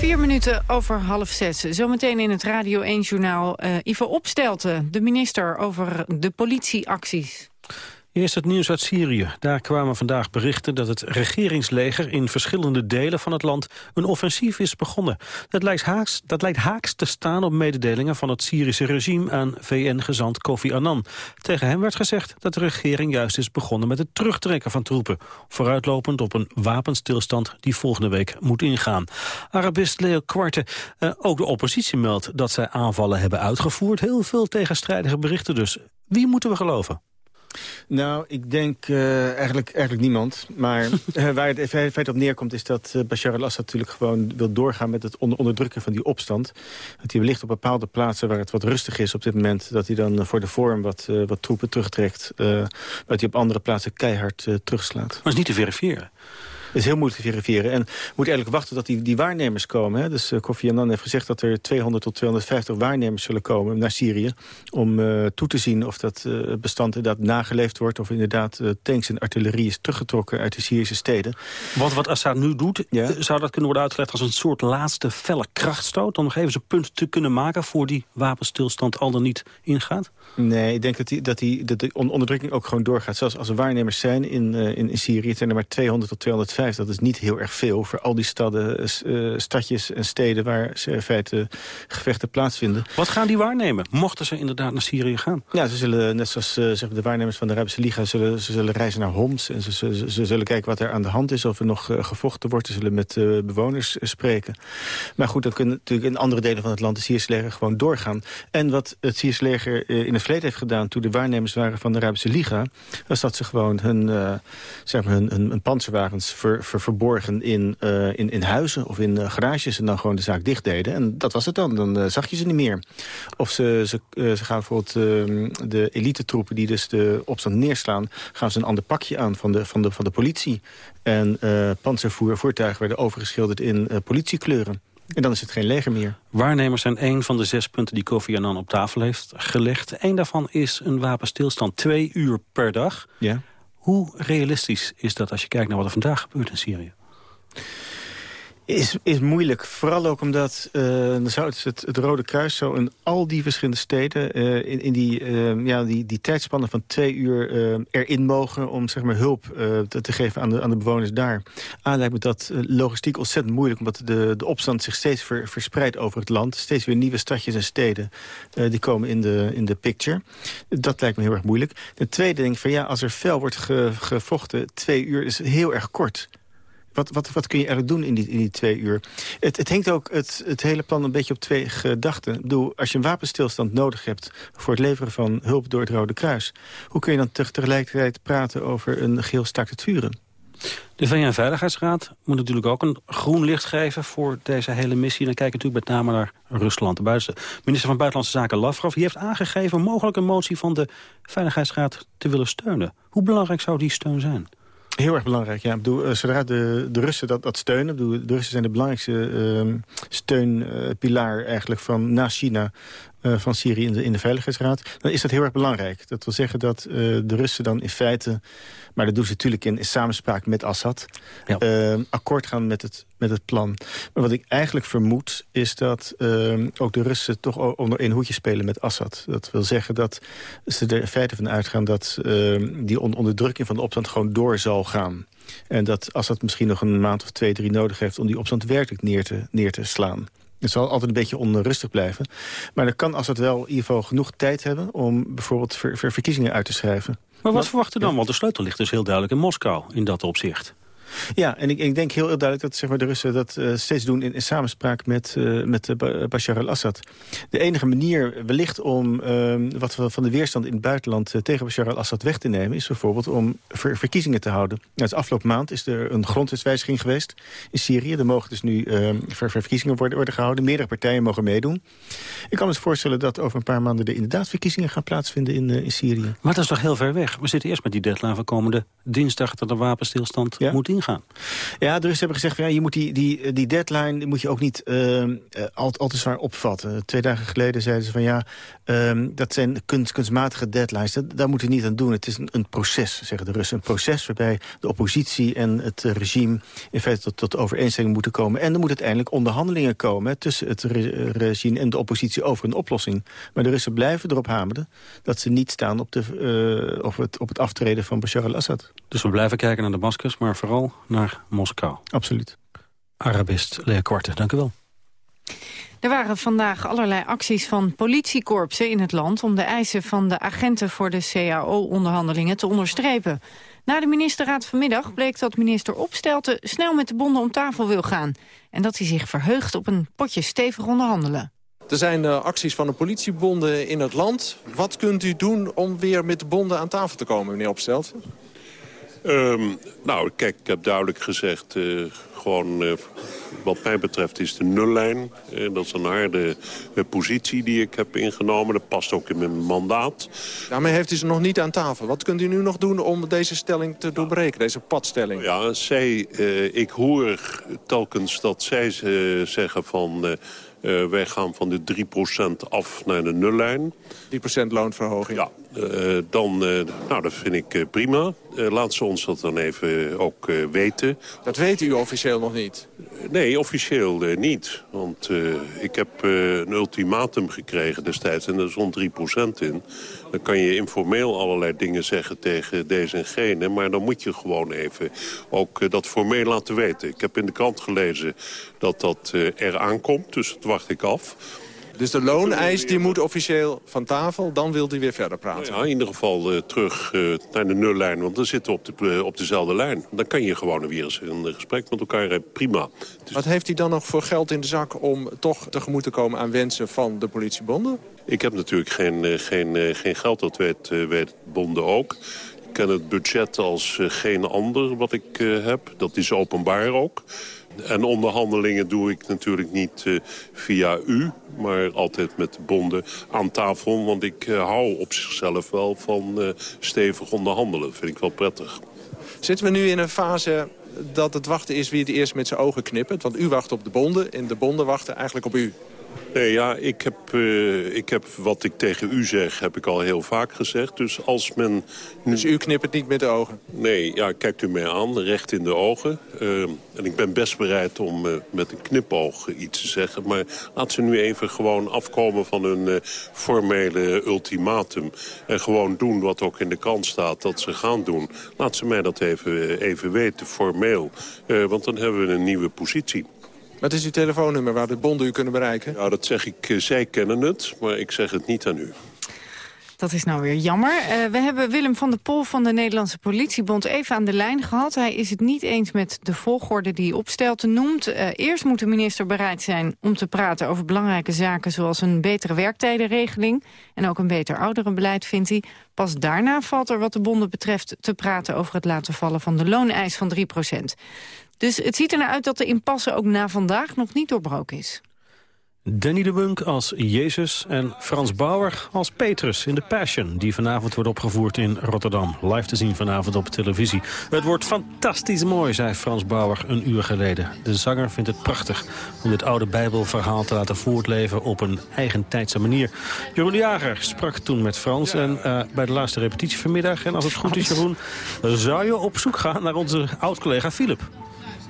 Vier minuten over half zes. Zometeen in het Radio 1-journaal uh, Ivo Opstelten, de minister over de politieacties. Eerst het nieuws uit Syrië. Daar kwamen vandaag berichten dat het regeringsleger in verschillende delen van het land een offensief is begonnen. Dat lijkt haaks, dat lijkt haaks te staan op mededelingen van het Syrische regime aan VN-gezant Kofi Annan. Tegen hem werd gezegd dat de regering juist is begonnen met het terugtrekken van troepen, vooruitlopend op een wapenstilstand die volgende week moet ingaan. Arabist Leo Kwarte, eh, ook de oppositie meldt dat zij aanvallen hebben uitgevoerd. Heel veel tegenstrijdige berichten dus. Wie moeten we geloven? Nou, ik denk uh, eigenlijk, eigenlijk niemand. Maar uh, waar het feit op neerkomt is dat uh, Bashar al-Assad natuurlijk gewoon wil doorgaan met het onder onderdrukken van die opstand. Dat hij wellicht op bepaalde plaatsen waar het wat rustig is op dit moment, dat hij dan voor de vorm wat, wat troepen terugtrekt. dat hij op andere plaatsen keihard terugslaat. Maar dat is niet te verifiëren. Het is heel moeilijk te verifiëren. En we moeten eigenlijk wachten tot die, die waarnemers komen. Hè. Dus uh, Kofi Annan heeft gezegd dat er 200 tot 250 waarnemers zullen komen naar Syrië. Om uh, toe te zien of dat uh, bestand inderdaad nageleefd wordt. Of inderdaad tanks en artillerie is teruggetrokken uit de Syrische steden. Wat, wat Assad nu doet, ja. zou dat kunnen worden uitgelegd als een soort laatste felle krachtstoot? Om nog even zijn punt te kunnen maken voor die wapenstilstand al dan niet ingaat? Nee, ik denk dat, die, dat, die, dat de onderdrukking ook gewoon doorgaat. Zelfs als er waarnemers zijn in, in, in Syrië, zijn er maar 200 tot 250 dat is niet heel erg veel voor al die stadden, uh, stadjes en steden... waar ze in feite gevechten plaatsvinden. Wat gaan die waarnemen? Mochten ze inderdaad naar Syrië gaan? Ja, ze zullen, net zoals uh, zeg de waarnemers van de Arabische Liga... Zullen, ze zullen reizen naar Homs en ze, ze, ze, zullen kijken wat er aan de hand is... of er nog uh, gevochten wordt. Ze zullen met bewoners spreken. Maar goed, dan kunnen natuurlijk in andere delen van het land... de Syrische leger gewoon doorgaan. En wat het Syrische leger in het verleden heeft gedaan... toen de waarnemers waren van de Arabische Liga... was dat ze gewoon hun, zeg maar hun, hun, hun panzerwagens verborgen in, uh, in, in huizen of in uh, garages... en dan gewoon de zaak dicht deden. En dat was het dan. Dan uh, zag je ze niet meer. Of ze, ze, ze gaan bijvoorbeeld ehm, de elite-troepen die dus de opstand neerslaan... gaan ze een ander pakje aan van de, van de, van de politie. En panzervoertuigen werden overgeschilderd in politiekleuren. En dan is het geen leger meer. Waarnemers zijn één van de zes punten die Kofi Annan op tafel heeft gelegd. Eén daarvan is een wapenstilstand twee uur per dag. Ja. Hoe realistisch is dat als je kijkt naar wat er vandaag gebeurt in Syrië? Is, is moeilijk. Vooral ook omdat uh, het, het, Rode Kruis zo in al die verschillende steden... Uh, in, in die, uh, ja, die, die tijdspannen van twee uur erin mogen... om zeg maar, hulp te, te, geven aan de, aan de bewoners daar. Aan lijkt me dat logistiek ontzettend moeilijk... omdat de, de opstand zich steeds ver, verspreidt over het land. Steeds weer nieuwe stadjes en steden die komen in de, in de picture. Dat lijkt me heel erg moeilijk. Ten tweede denk ik van ja, als er fel wordt ge, gevochten... twee uur is heel erg kort... Wat, wat, wat kun je eigenlijk doen in die, in die twee uur? Het, het hangt ook het, het hele plan een beetje op twee gedachten. Bedoel, als je een wapenstilstand nodig hebt... voor het leveren van hulp door het Rode Kruis... hoe kun je dan tegelijkertijd praten over een geheel stakt het vuren? De VN-veiligheidsraad moet natuurlijk ook een groen licht geven voor deze hele missie. Dan kijken we natuurlijk met name naar Rusland. De minister van Buitenlandse Zaken Lavrov die heeft aangegeven mogelijk een motie van de Veiligheidsraad te willen steunen. Hoe belangrijk zou die steun zijn? Heel erg belangrijk, ja. Bedoel, eh, zodra de, de Russen dat, dat steunen... Bedoel, de Russen zijn de belangrijkste uh, steunpilaar eigenlijk van na China... Uh, van Syrië in de, in de Veiligheidsraad... dan is dat heel erg belangrijk. Dat wil zeggen dat uh, de Russen dan in feite... maar dat doen ze natuurlijk in, in samenspraak met Assad... Ja. Uh, akkoord gaan met het, met het plan. Maar wat ik eigenlijk vermoed is dat ook de Russen... toch onder één hoedje spelen met Assad. Dat wil zeggen dat ze er in feite van uitgaan... dat die onderdrukking van de opstand gewoon door zal gaan. En dat Assad misschien nog een maand of twee, drie nodig heeft... om die opstand werkelijk neer te, neer te slaan. Het zal altijd een beetje onrustig blijven. Maar dan kan als het wel in ieder geval genoeg tijd hebben... om bijvoorbeeld ver, ver verkiezingen uit te schrijven. Maar wat verwachten dan? Want de sleutel ligt dus heel duidelijk in Moskou in dat opzicht. Ja, en ik, ik, denk heel, heel duidelijk dat zeg maar, de Russen dat uh, steeds doen in, in samenspraak met, uh, met uh, Bashar al-Assad. De enige manier wellicht om ehm, wat van de weerstand in het buitenland tegen Bashar al-Assad weg te nemen, is bijvoorbeeld om ver, verkiezingen te houden. Nou, afgelopen maand is er een grondwetswijziging geweest in Syrië. Er mogen dus nu ehm, ver, verkiezingen worden, worden gehouden. Meerdere partijen mogen meedoen. Ik kan me voorstellen dat over een paar maanden er inderdaad verkiezingen gaan plaatsvinden in, in Syrië. Maar dat is toch heel ver weg? We zitten eerst met die deadline van komende dinsdag dat de wapenstilstand ja? moet Ja, de Russen hebben gezegd, van, ja, je moet die, die, die deadline moet je ook niet uh, al, al te zwaar opvatten. Twee dagen geleden zeiden ze van ja, uh, dat zijn kunst, kunstmatige deadlines. Dat, daar moeten we niet aan doen. Het is een, een, proces, zeggen de Russen. Een proces waarbij de oppositie en het regime in feite tot, tot overeenstemming moeten komen. En er moeten uiteindelijk onderhandelingen komen tussen het regime en de oppositie over een oplossing. Maar de Russen blijven erop hameren dat ze niet staan op, de, uh, op, het, op het aftreden van Bashar al-Assad. Dus we blijven kijken naar Damascus, maar vooral naar Moskou. Absoluut. Arabist Lea Korte, dank u wel. Er waren vandaag allerlei acties van politiekorpsen in het land... om de eisen van de agenten voor de CAO-onderhandelingen te onderstrepen. Na de ministerraad vanmiddag bleek dat minister Opstelten... snel met de bonden om tafel wil gaan. En dat hij zich verheugt op een potje stevig onderhandelen. Er zijn uh, acties van de politiebonden in het land. Wat kunt u doen om weer met de bonden aan tafel te komen, meneer Opstelt? Um, nou, kijk, ik heb duidelijk gezegd... Uh, gewoon, uh, wat mij betreft is de nullijn. Uh, dat is een harde positie die ik heb ingenomen. Dat past ook in mijn mandaat. Daarmee heeft u ze nog niet aan tafel. Wat kunt u nu nog doen om deze stelling te doorbreken, deze padstelling? Ja, zij, ik hoor telkens dat zij zeggen van... Wij gaan van de 3% af naar de nullijn. 3% loonverhoging? Ja, uh, dan, uh, nou, dat vind ik prima. laat ze ons dat dan even ook weten. Dat weet u officieel nog niet? nee, officieel niet. Want ik heb een ultimatum gekregen destijds en er stond 3% in. Dan kan je informeel allerlei dingen zeggen tegen deze en gene. Maar dan moet je gewoon even ook dat formeel laten weten. Ik heb in de krant gelezen dat dat er aankomt, dus dat wacht ik af. Dus de looneis die moet officieel van tafel, dan wilt u weer verder praten? Ja, in ieder geval uh, terug uh, naar de nullijn, want dan zitten we op, de, uh, op dezelfde lijn. Dan kan je gewoon weer eens een gesprek met elkaar hebben, prima. Dus... Wat heeft u dan nog voor geld in de zak om toch tegemoet te komen aan wensen van de politiebonden? Ik heb natuurlijk geen, geen, geen geld, dat weet, weet bonden ook. Ik ken het budget als geen ander wat ik heb. Dat is openbaar ook. En onderhandelingen doe ik natuurlijk niet uh, via u, maar altijd met de bonden aan tafel. Want ik uh, hou op zichzelf wel van uh, stevig onderhandelen. vind ik wel prettig. Zitten we nu in een fase dat het wachten is wie het eerst met zijn ogen knippert? Want u wacht op de bonden en de bonden wachten eigenlijk op u. Nee, ja, ik heb, uh, ik heb wat ik tegen u zeg, heb ik al heel vaak gezegd. Dus als men... Dus u knippert niet met de ogen? Nee, ja, kijkt u mij aan, recht in de ogen. Uh, en ik ben best bereid om uh, met een knipoog iets te zeggen. Maar laat ze nu even gewoon afkomen van hun formele ultimatum. En gewoon doen wat ook in de krant staat dat ze gaan doen. Laat ze mij dat even, even weten, formeel. want dan hebben we een nieuwe positie. Wat is uw telefoonnummer waar de bonden u kunnen bereiken? Ja, dat zeg ik, zij kennen het, maar ik zeg het niet aan u. Dat is nou weer jammer. Uh, we hebben Willem van der Pol van de Nederlandse Politiebond even aan de lijn gehad. Hij is het niet eens met de volgorde die Opstelten noemt. Uh, eerst moet de minister bereid zijn om te praten over belangrijke zaken... zoals een betere werktijdenregeling en ook een beter ouderenbeleid, vindt hij. Pas daarna valt er wat de bonden betreft te praten over het laten vallen van de looneis van 3 dus het ziet er naar uit dat de impasse ook na vandaag nog niet doorbroken is. Danny de Bunk als Jezus en Frans Bauer als Petrus in The Passion... die vanavond wordt opgevoerd in Rotterdam. Live te zien vanavond op televisie. Het wordt fantastisch mooi, zei Frans Bauer een uur geleden. De zanger vindt het prachtig om dit oude bijbelverhaal te laten voortleven... op een eigen tijdse manier. Jeroen Jager sprak toen met Frans en uh, bij de laatste repetitie vanmiddag. En als het goed is, Jeroen, zou je op zoek gaan naar onze oud-collega Philip.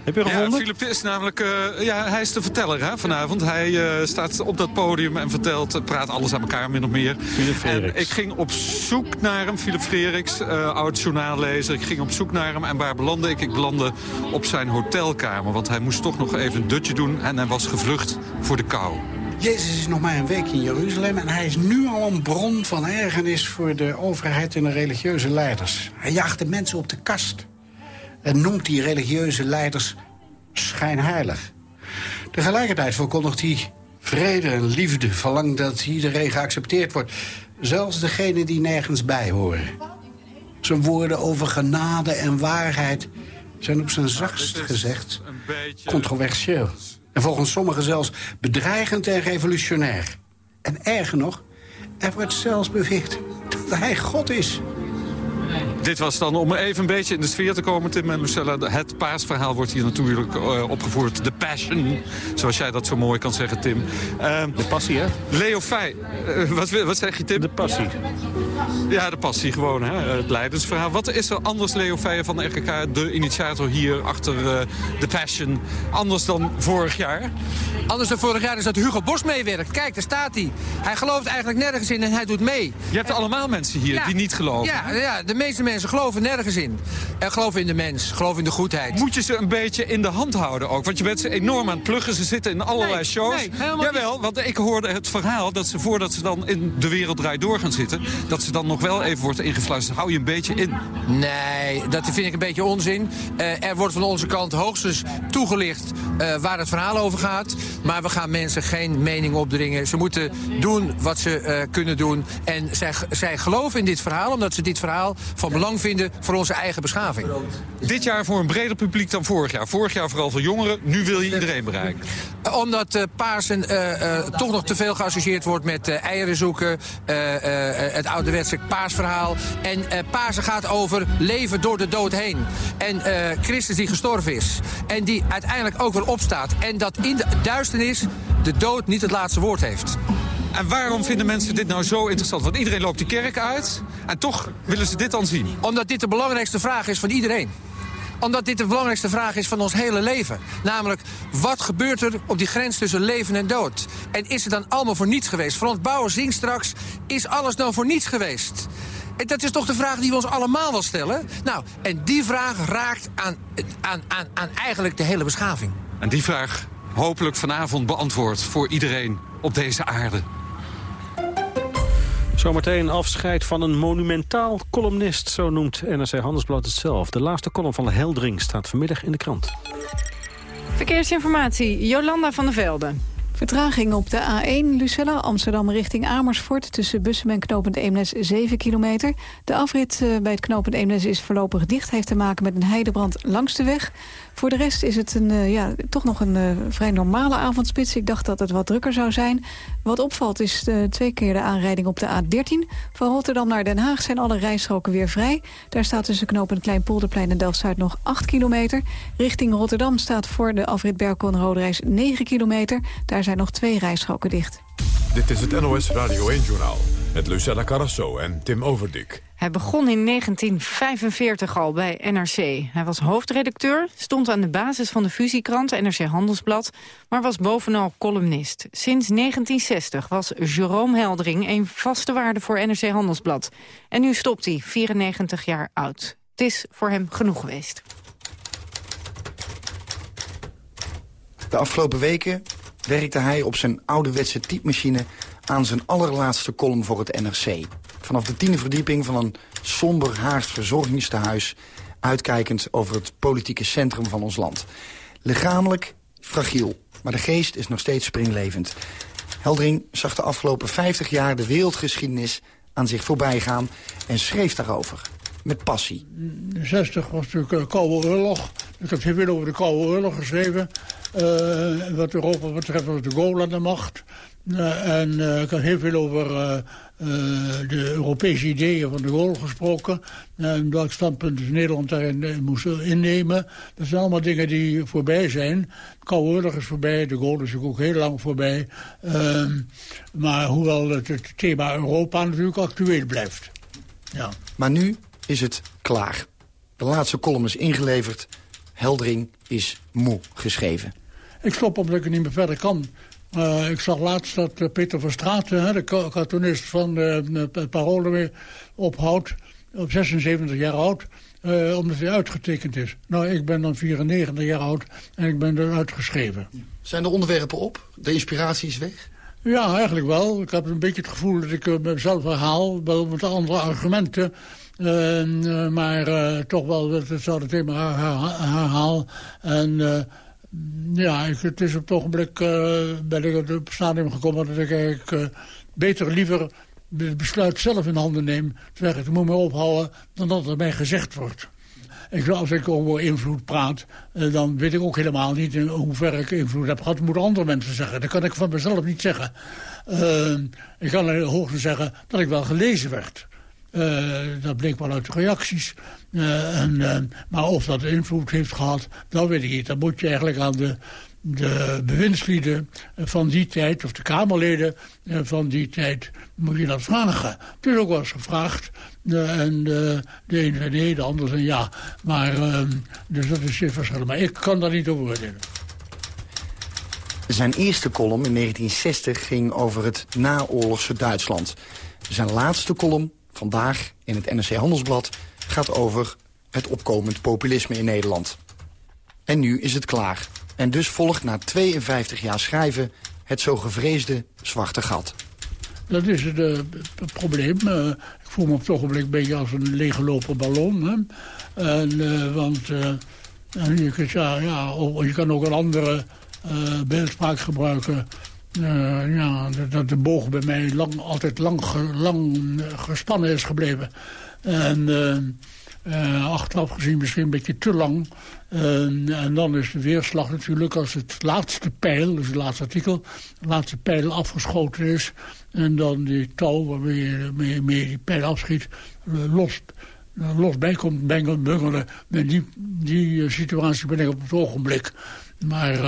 Heb je gevonden? Ja, Philip is namelijk, uh, ja, hij is de verteller hè, vanavond. Hij uh, staat op dat podium en vertelt, praat alles aan elkaar min of meer. Philip En ik ging op zoek naar hem, Philip Freriks, uh, oud journaallezer. Ik ging op zoek naar hem en waar belandde ik? Ik belandde op zijn hotelkamer, want hij moest toch nog even een dutje doen en hij was gevlucht voor de kou. Jezus is nog maar een week in Jeruzalem... en hij is nu al een bron van ergernis voor de overheid en de religieuze leiders. Hij jaagt de mensen op de kast en noemt die religieuze leiders schijnheilig. Tegelijkertijd verkondigt hij vrede en liefde, verlangt dat iedereen geaccepteerd wordt. Zelfs degenen die nergens bij horen. Zijn woorden over genade en waarheid zijn op zijn zachtst gezegd controversieel. En volgens sommigen zelfs bedreigend en revolutionair. En erger nog, er wordt zelfs beweerd dat hij God is. Dit was dan om even een beetje in de sfeer te komen, Tim en Lucella. Het paasverhaal wordt hier natuurlijk uh, opgevoerd. De Passion, zoals jij dat zo mooi kan zeggen, Tim. Uh, de passie, hè? Leo Fey, uh, wat, wat zeg je, Tim? De passie. Ja, de passie gewoon, hè? het leidensverhaal. Wat is er anders, Leo Fey van de RKK, de initiator hier achter de Passion, anders dan vorig jaar? Anders dan vorig jaar is dat Hugo Bos meewerkt. Kijk, daar staat hij. Hij gelooft eigenlijk nergens in en hij doet mee. Je hebt en... allemaal mensen hier ja, die niet geloven. Ja, ja, de meeste mensen geloven nergens in. En geloven in de mens, geloven in de goedheid. Moet je ze een beetje in de hand houden ook? Want je bent ze enorm aan het pluggen. Ze zitten in allerlei nee, shows. Nee, Jawel, niet. want ik hoorde het verhaal dat ze voordat ze dan in de wereld draait door gaan zitten... dat ze dan nog wel even wordt ingefluisterd... hou je een beetje in. Nee, dat vind ik een beetje onzin. Uh, er wordt van onze kant hoogstens toegelicht uh, waar het verhaal over gaat. Maar we gaan mensen geen mening opdringen. Ze moeten doen wat ze uh, kunnen doen. En zij, zij geloven in dit verhaal omdat ze dit verhaal van belang vinden... voor onze eigen beschaving. Dit jaar voor een breder publiek dan vorig jaar. Vorig jaar vooral voor jongeren, nu wil je iedereen bereiken. omdat uh, Pasen toch nog te veel geassocieerd wordt met eieren zoeken... het ouderwetse paasverhaal. En Pasen gaat over leven door de dood heen. En Christus die gestorven is. En die uiteindelijk ook weer opstaat. En dat in de duisternis de dood niet het laatste woord heeft. En waarom vinden mensen dit nou zo interessant? Want iedereen loopt die kerk uit en toch willen ze dit dan zien. Omdat dit de belangrijkste vraag is van iedereen omdat dit de belangrijkste vraag is van ons hele leven. Namelijk, wat gebeurt er op die grens tussen leven en dood? En is het dan allemaal voor niets geweest? Frans Bauer zingt straks, is alles dan voor niets geweest? En dat is toch de vraag die we ons allemaal wel stellen? Nou, en die vraag raakt aan, aan, aan, aan eigenlijk de hele beschaving. En die vraag hopelijk vanavond beantwoord voor iedereen op deze aarde. Zometeen afscheid van een monumentaal columnist, zo noemt NRC Handelsblad het zelf. De laatste column van de Heldring staat vanmiddag in de krant. Verkeersinformatie, Jolanda van der Velde. Vertraging op de A1 Lucella, Amsterdam richting Amersfoort... tussen Bussum en knooppunt Eemnes 7 kilometer. De afrit eh, bij het knooppunt Eemnes is voorlopig dicht. Heeft te maken met een heidebrand langs de weg. Voor de rest is het een, uh, ja, toch nog een uh, vrij normale avondspits. Ik dacht dat het wat drukker zou zijn. Wat opvalt is de, twee keer de aanrijding op de A13. Van Rotterdam naar Den Haag zijn alle rijstroken weer vrij. Daar staat tussen knooppunt Kleinpolderplein en Delft-Zuid nog 8 kilometer. Richting Rotterdam staat voor de afrit Berkel en Roderijs 9 kilometer. Daar zijn nog twee rijstroken dicht. Dit is het NOS Radio 1-journaal met Lucella Carrasso en Tim Overdik. Hij begon in 1945 al bij NRC. Hij was hoofdredacteur, stond aan de basis van de fusiekrant NRC Handelsblad... maar was bovenal columnist. Sinds 1960 was Jerome Heldering een vaste waarde voor NRC Handelsblad. En nu stopt hij, 94 jaar oud. Het is voor hem genoeg geweest. De afgelopen weken werkte hij op zijn ouderwetse typemachine aan zijn allerlaatste column voor het NRC. Vanaf de tiende verdieping van een somber Haags verzorgingstehuis... uitkijkend over het politieke centrum van ons land. Lichamelijk fragiel, maar de geest is nog steeds springlevend. Heldering zag de afgelopen 50 jaar de wereldgeschiedenis aan zich voorbij gaan... en schreef daarover met passie. 60 was natuurlijk een koude oorlog. Ik heb heel veel over de koude oorlog geschreven. Uh, wat Europa betreft was de Golan de macht. En uh, ik heb heel veel over de Europese ideeën van de Gaulle gesproken. En welk standpunt Nederland daarin moest innemen. Dat zijn allemaal dingen die voorbij zijn. De Koude Oorlog is voorbij, de Gaulle is ook heel lang voorbij. Ehm, maar hoewel het, het thema Europa natuurlijk actueel blijft. Ja. Maar nu is het klaar. De laatste column is ingeleverd. Heldering is moe geschreven. Ik stop omdat ik er niet meer verder kan. Uh, ik zag laatst dat uh, Peter van Straten, de cartoonist van het Parool, weer ophoudt. Op 76 jaar oud. omdat hij uitgetekend is. Nou, ik ben dan 94 jaar oud en ik ben er uitgeschreven. Zijn de onderwerpen op? De inspiratie is weg? Ja, eigenlijk wel. Ik heb een beetje het gevoel dat ik mezelf herhaal. Wel met andere argumenten. Uh, maar uh, toch wel hetzelfde thema herhaal. En ja, ik, het is op het ogenblik ben ik op het stadium gekomen dat ik eigenlijk beter liever het besluit zelf in handen neem. Te zeggen, ik moet me ophouden dan dat er mij gezegd wordt. Ik, als ik over invloed praat, dan weet ik ook helemaal niet in hoeverre ik invloed heb gehad. Dat moeten andere mensen zeggen. Dat kan ik van mezelf niet zeggen. ik kan hoogstens zeggen dat ik wel gelezen werd. Uh, dat bleek wel uit de reacties. Uh, en, uh, maar of dat invloed heeft gehad, dat weet ik niet. Dan moet je eigenlijk aan de, de bewindslieden van die tijd... of de Kamerleden van die tijd, moet je dat vragen. Het is ook wel eens gevraagd. en de ene zei nee, de ander zei ja. Maar, dus dat is zeer verschillend. Maar ik kan daar niet over oordelen. Zijn eerste column in 1960 ging over het naoorlogse Duitsland. Zijn laatste column vandaag in het NRC Handelsblad gaat over het opkomend populisme in Nederland. En nu is het klaar. En dus volgt na 52 jaar schrijven het zo gevreesde zwarte gat. Dat is het, het probleem. Uh, ik voel me op het ogenblik een beetje als een leeggelopen ballon. Hè? En, uh, want je, kunt, ja, ja, je kan ook een andere beeldspraak gebruiken. ja, dat de boog bij mij altijd lang, lang gespannen is gebleven. En uh, achteraf gezien misschien een beetje te lang. En dan is de weerslag natuurlijk als het laatste pijl, dus het laatste artikel, het laatste pijl afgeschoten is. En dan die touw waarmee je mee, die pijl afschiet, uh, los, bij komt bungelen. En die, die situatie ben ik op het ogenblik. Maar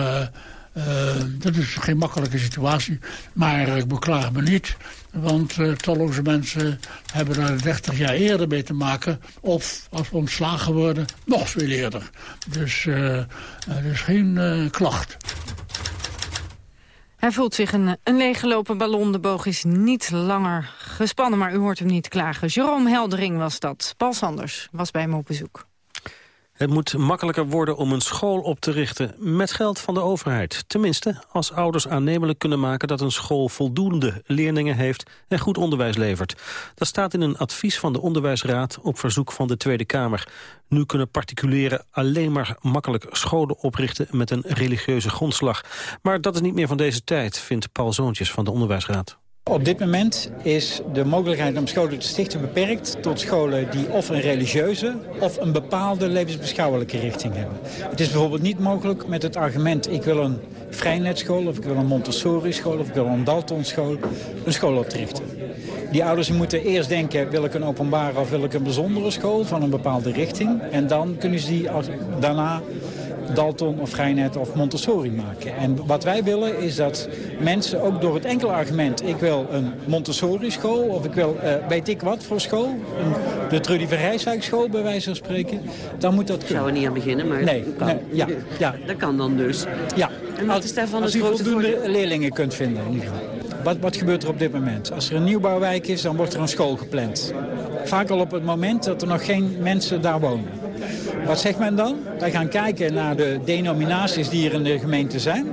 dat is geen makkelijke situatie. Maar ik beklaag me niet. Want uh, talloze mensen hebben daar 30 jaar eerder mee te maken. Of als we ontslagen worden, nog veel eerder. Dus uh, er is geen uh, klacht. Hij voelt zich een, een leeggelopen ballon. De boog is niet langer gespannen, maar u hoort hem niet klagen. Jerome Heldering was dat. Paul Sanders was bij hem op bezoek. Het moet makkelijker worden om een school op te richten met geld van de overheid. Tenminste, als ouders aannemelijk kunnen maken dat een school voldoende leerlingen heeft en goed onderwijs levert. Dat staat in een advies van de Onderwijsraad op verzoek van de Tweede Kamer. Nu kunnen particulieren alleen maar makkelijk scholen oprichten met een religieuze grondslag. Maar dat is niet meer van deze tijd, vindt Paul Zoontjes van de Onderwijsraad. Op dit moment is de mogelijkheid om scholen te stichten beperkt tot scholen die of een religieuze of een bepaalde levensbeschouwelijke richting hebben. Het is bijvoorbeeld niet mogelijk met het argument ik wil een vrijnetschool of ik wil een Montessori school of ik wil een Dalton school een school op te richten. Die ouders moeten eerst denken wil ik een openbare of wil ik een bijzondere school van een bepaalde richting en dan kunnen ze die daarna Dalton of Geinet of Montessori maken. En wat wij willen is dat mensen ook door het enkele argument... ik wil een Montessori-school of ik wil uh, weet ik wat voor school... Een, de Trudy van Rijswijk school bij wijze van spreken... dan moet dat kunnen. Zou er niet aan beginnen, maar nee, kan. Nee, ja, ja. Dat kan dan dus. Ja. En wat is daarvan als grote voldoende leerlingen kunt vinden in ieder geval. Wat, wat gebeurt er op dit moment? Als er een nieuwbouwwijk is, dan wordt er een school gepland. Vaak al op het moment dat er nog geen mensen daar wonen. Wat zegt men dan? Wij gaan kijken naar de denominaties die er in de gemeente zijn.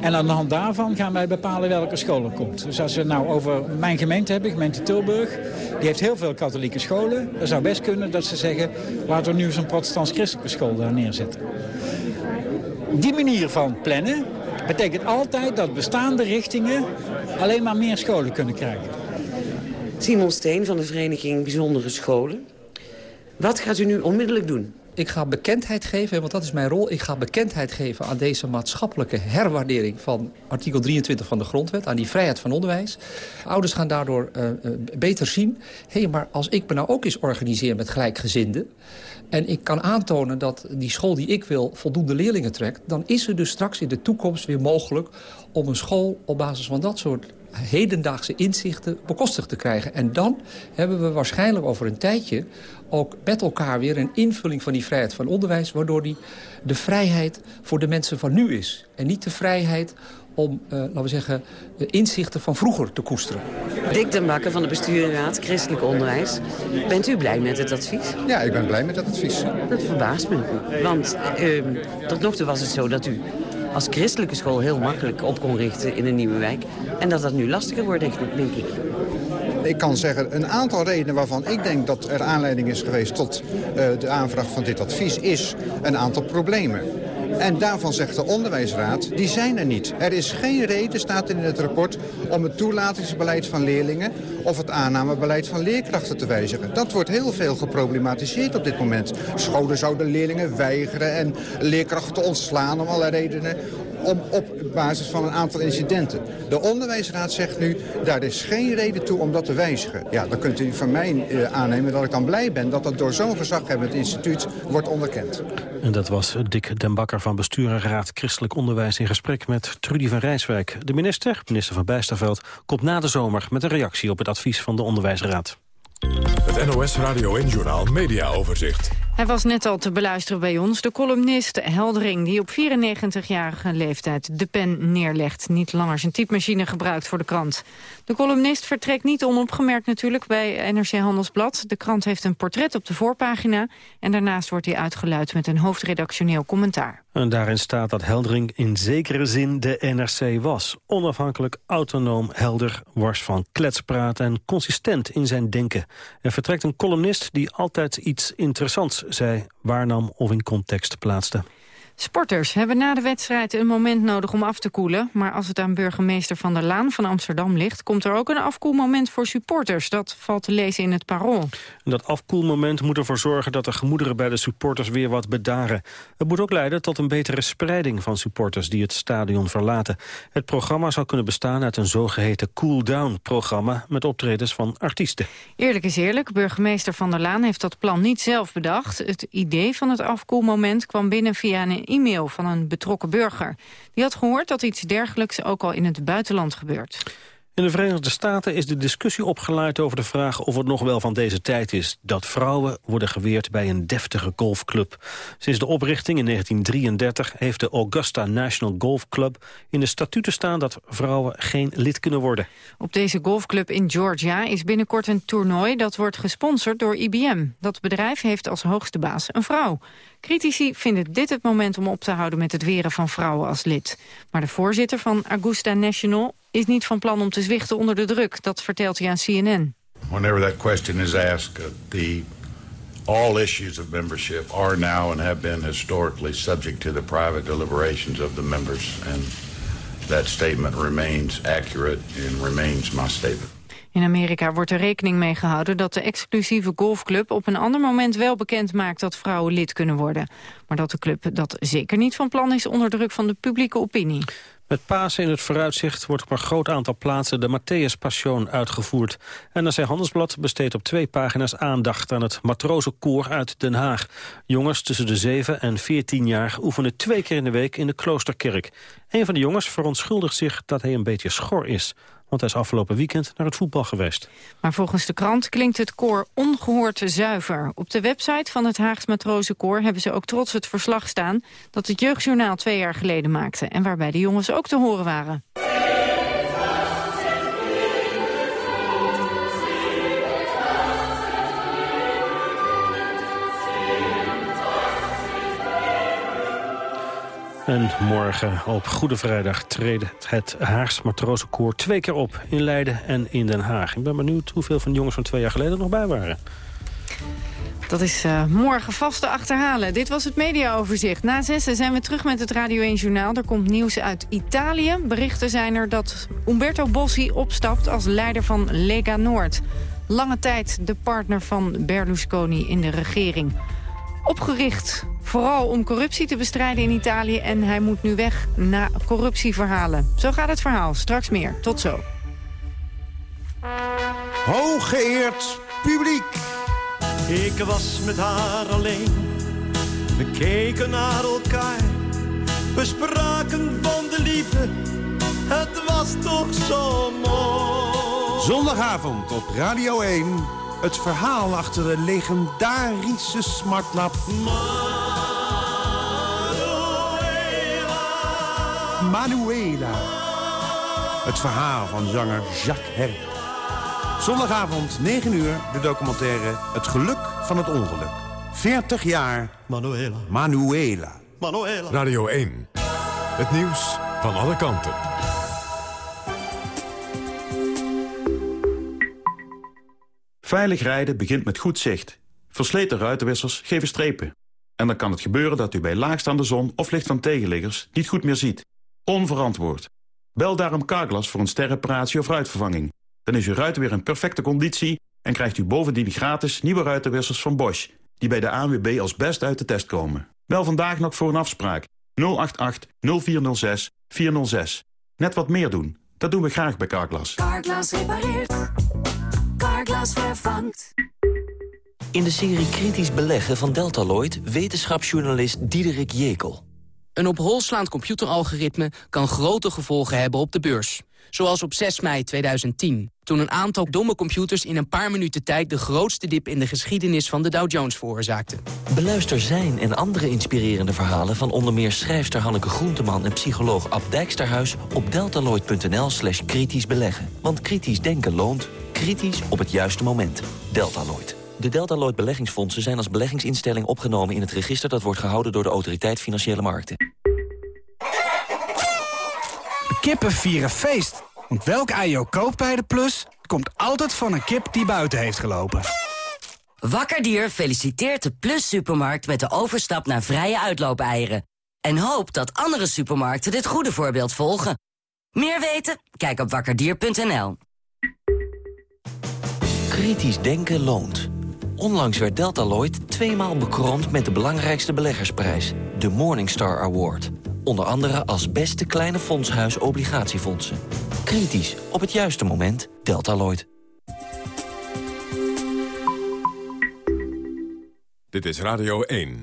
En aan de hand daarvan gaan wij bepalen welke school er komt. Dus als we nou over mijn gemeente hebben, gemeente Tilburg... die heeft heel veel katholieke scholen. Dat zou best kunnen dat ze zeggen... laten we nu een protestants-christelijke school daar neerzetten. Die manier van plannen betekent altijd dat bestaande richtingen... alleen maar meer scholen kunnen krijgen. Simon Steen van de Vereniging Bijzondere Scholen. Wat gaat u nu onmiddellijk doen? Ik ga bekendheid geven, want dat is mijn rol. Ik ga bekendheid geven aan deze maatschappelijke herwaardering van artikel 23 van de grondwet. Aan die vrijheid van onderwijs. Ouders gaan daardoor uh, uh, beter zien. Hé, hey, maar als ik me nou ook eens organiseer met gelijkgezinden... en ik kan aantonen dat die school die ik wil voldoende leerlingen trekt... dan is er dus straks in de toekomst weer mogelijk om een school op basis van dat soort hedendaagse inzichten bekostigd te krijgen. En dan hebben we waarschijnlijk over een tijdje ook met elkaar weer een invulling van die vrijheid van onderwijs... waardoor die de vrijheid voor de mensen van nu is. En niet de vrijheid om, uh, laten we zeggen, de inzichten van vroeger te koesteren. Dick den Bakker van de bestuurraad Christelijk Onderwijs. Bent u blij met het advies? Ja, ik ben blij met dat advies. Dat verbaast me. Want uh, tot nog toe was het zo dat u als christelijke school heel makkelijk op kon richten in een nieuwe wijk. En dat dat nu lastiger wordt, denk ik. Ik kan zeggen, een aantal redenen waarvan ik denk dat er aanleiding is geweest tot uh, de aanvraag van dit advies, is een aantal problemen. En daarvan zegt de onderwijsraad, die zijn er niet. Er is geen reden, staat in het rapport, om het toelatingsbeleid van leerlingen of het aannamebeleid van leerkrachten te wijzigen. Dat wordt heel veel geproblematiseerd op dit moment. Scholen zouden leerlingen weigeren en leerkrachten ontslaan om allerlei redenen om, op basis van een aantal incidenten. De onderwijsraad zegt nu, daar is geen reden toe om dat te wijzigen. Ja, dan kunt u van mij uh, aannemen dat ik dan blij ben dat dat door zo'n gezaghebbend instituut wordt onderkend. En dat was Dick den Bakker van Besturenraad Christelijk Onderwijs... in gesprek met Trudy van Rijswijk. De minister, minister van Bijsterveld, komt na de zomer... met een reactie op het advies van de Onderwijsraad. Het NOS Radio en Journaal Media Overzicht. Hij was net al te beluisteren bij ons. De columnist Heldering, die op 94-jarige leeftijd de pen neerlegt. Niet langer zijn typemachine gebruikt voor de krant. De columnist vertrekt niet onopgemerkt natuurlijk bij NRC Handelsblad. De krant heeft een portret op de voorpagina. En daarnaast wordt hij uitgeluid met een hoofdredactioneel commentaar. En daarin staat dat Heldering in zekere zin de NRC was. Onafhankelijk, autonoom, helder, wars van kletspraat en consistent in zijn denken. Er vertrekt een columnist die altijd iets interessants zei, waarnam of in context plaatste. Sporters hebben na de wedstrijd een moment nodig om af te koelen. Maar als het aan burgemeester Van der Laan van Amsterdam ligt... komt er ook een afkoelmoment voor supporters. Dat valt te lezen in het Parool. En dat afkoelmoment moet ervoor zorgen dat de gemoederen bij de supporters weer wat bedaren. Het moet ook leiden tot een betere spreiding van supporters die het stadion verlaten. Het programma zou kunnen bestaan uit een zogeheten cool-down-programma... met optredens van artiesten. Eerlijk is eerlijk, burgemeester Van der Laan heeft dat plan niet zelf bedacht. Het idee van het afkoelmoment kwam binnen via een e-mail van een betrokken burger. Die had gehoord dat iets dergelijks ook al in het buitenland gebeurt. In de Verenigde Staten is de discussie opgeleid over de vraag of het nog wel van deze tijd is dat vrouwen worden geweerd bij een deftige golfclub. Sinds de oprichting in 1933 heeft de Augusta National Golf Club in de statuten staan dat vrouwen geen lid kunnen worden. Op deze golfclub in Georgia is binnenkort een toernooi dat wordt gesponsord door IBM. Dat bedrijf heeft als hoogste baas een vrouw. Critici vinden dit het moment om op te houden met het weren van vrouwen als lid. Maar de voorzitter van Augusta National is niet van plan om te zwichten onder de druk. Dat vertelt hij aan CNN. Whenever that question is asked, the all issues of membership are now and have been historically subject to the private deliberations of the members. And that statement remains accurate and remains my statement. In Amerika wordt er rekening mee gehouden dat de exclusieve golfclub op een ander moment wel bekend maakt dat vrouwen lid kunnen worden. Maar dat de club dat zeker niet van plan is onder druk van de publieke opinie. Met Pasen in het vooruitzicht wordt op een groot aantal plaatsen de Matthäus Passion uitgevoerd. En NRC Handelsblad besteedt op twee pagina's aandacht aan het matrozenkoor uit Den Haag. Jongens tussen de 7 en 14 jaar oefenen twee keer in de week in de kloosterkerk. Een van de jongens verontschuldigt zich dat hij een beetje schor is want hij is afgelopen weekend naar het voetbal geweest. Maar volgens de krant klinkt het koor ongehoord zuiver. Op de website van het Haags Matrozenkoor hebben ze ook trots het verslag staan... dat het Jeugdjournaal twee jaar geleden maakte... en waarbij de jongens ook te horen waren. En morgen op Goede Vrijdag treden het Haags Matrozenkoor twee keer op in Leiden en in Den Haag. Ik ben benieuwd hoeveel van de jongens van twee jaar geleden nog bij waren. Dat is uh, morgen vast te achterhalen. Dit was het mediaoverzicht. Na zessen zijn we terug met het Radio 1 Journaal. Er komt nieuws uit Italië. Berichten zijn er dat Umberto Bossi opstapt als leider van Lega Noord. Lange tijd de partner van Berlusconi in de regering. Opgericht vooral om corruptie te bestrijden in Italië... en hij moet nu weg na corruptieverhalen. Zo gaat het verhaal. Straks meer. Tot zo. Hooggeëerd publiek. Ik was met haar alleen. We keken naar elkaar. We spraken van de liefde. Het was toch zo mooi. Zondagavond op Radio 1. Het verhaal achter de legendarische smartlap. Manuela. Het verhaal van zanger Jacques Herp. Zondagavond, 9 uur, de documentaire Het Geluk van het Ongeluk. 40 jaar Manuela. Manuela. Manuela. Radio 1. Het nieuws van alle kanten. Veilig rijden begint met goed zicht. Versleten ruitenwissers geven strepen. En dan kan het gebeuren dat u bij laagstaande zon of licht van tegenliggers niet goed meer ziet. Onverantwoord. Bel daarom Carglass voor een sterreparatie of ruitvervanging. Dan is uw ruit weer in perfecte conditie en krijgt u bovendien gratis nieuwe ruitenwissers van Bosch... die bij de ANWB als best uit de test komen. Bel vandaag nog voor een afspraak. 088 0406 406. Net wat meer doen. Dat doen we graag bij Carglass. Carglass repareert. Carglass vervangt. In de serie Kritisch Beleggen van Deltaloid... wetenschapsjournalist Diederik Jekel. Een op hol slaand computeralgoritme kan grote gevolgen hebben op de beurs. Zoals op 6 mei 2010, toen een aantal domme computers in een paar minuten tijd de grootste dip in de geschiedenis van de Dow Jones veroorzaakten. Beluister zijn en andere inspirerende verhalen van onder meer schrijfster Hanneke Groenteman en psycholoog Ab Dijksterhuis op deltaloid.nl slash kritisch beleggen. Want kritisch denken loont, kritisch op het juiste moment. Deltaloid. De Deltaloid beleggingsfondsen zijn als beleggingsinstelling opgenomen in het register dat wordt gehouden door de Autoriteit Financiële Markten. Kippen vieren feest. Want welk ei je ook koopt bij de Plus... komt altijd van een kip die buiten heeft gelopen. Wakkerdier feliciteert de Plus Supermarkt met de overstap naar vrije uitloopeieren. En hoopt dat andere supermarkten dit goede voorbeeld volgen. Meer weten? Kijk op wakkerdier.nl. Kritisch denken loont. Onlangs werd Deltaloid tweemaal bekroond met de belangrijkste beleggersprijs, de Morningstar Award. Onder andere als beste kleine fondshuis obligatiefondsen. Kritisch, op het juiste moment, Deltaloid. Dit is Radio 1.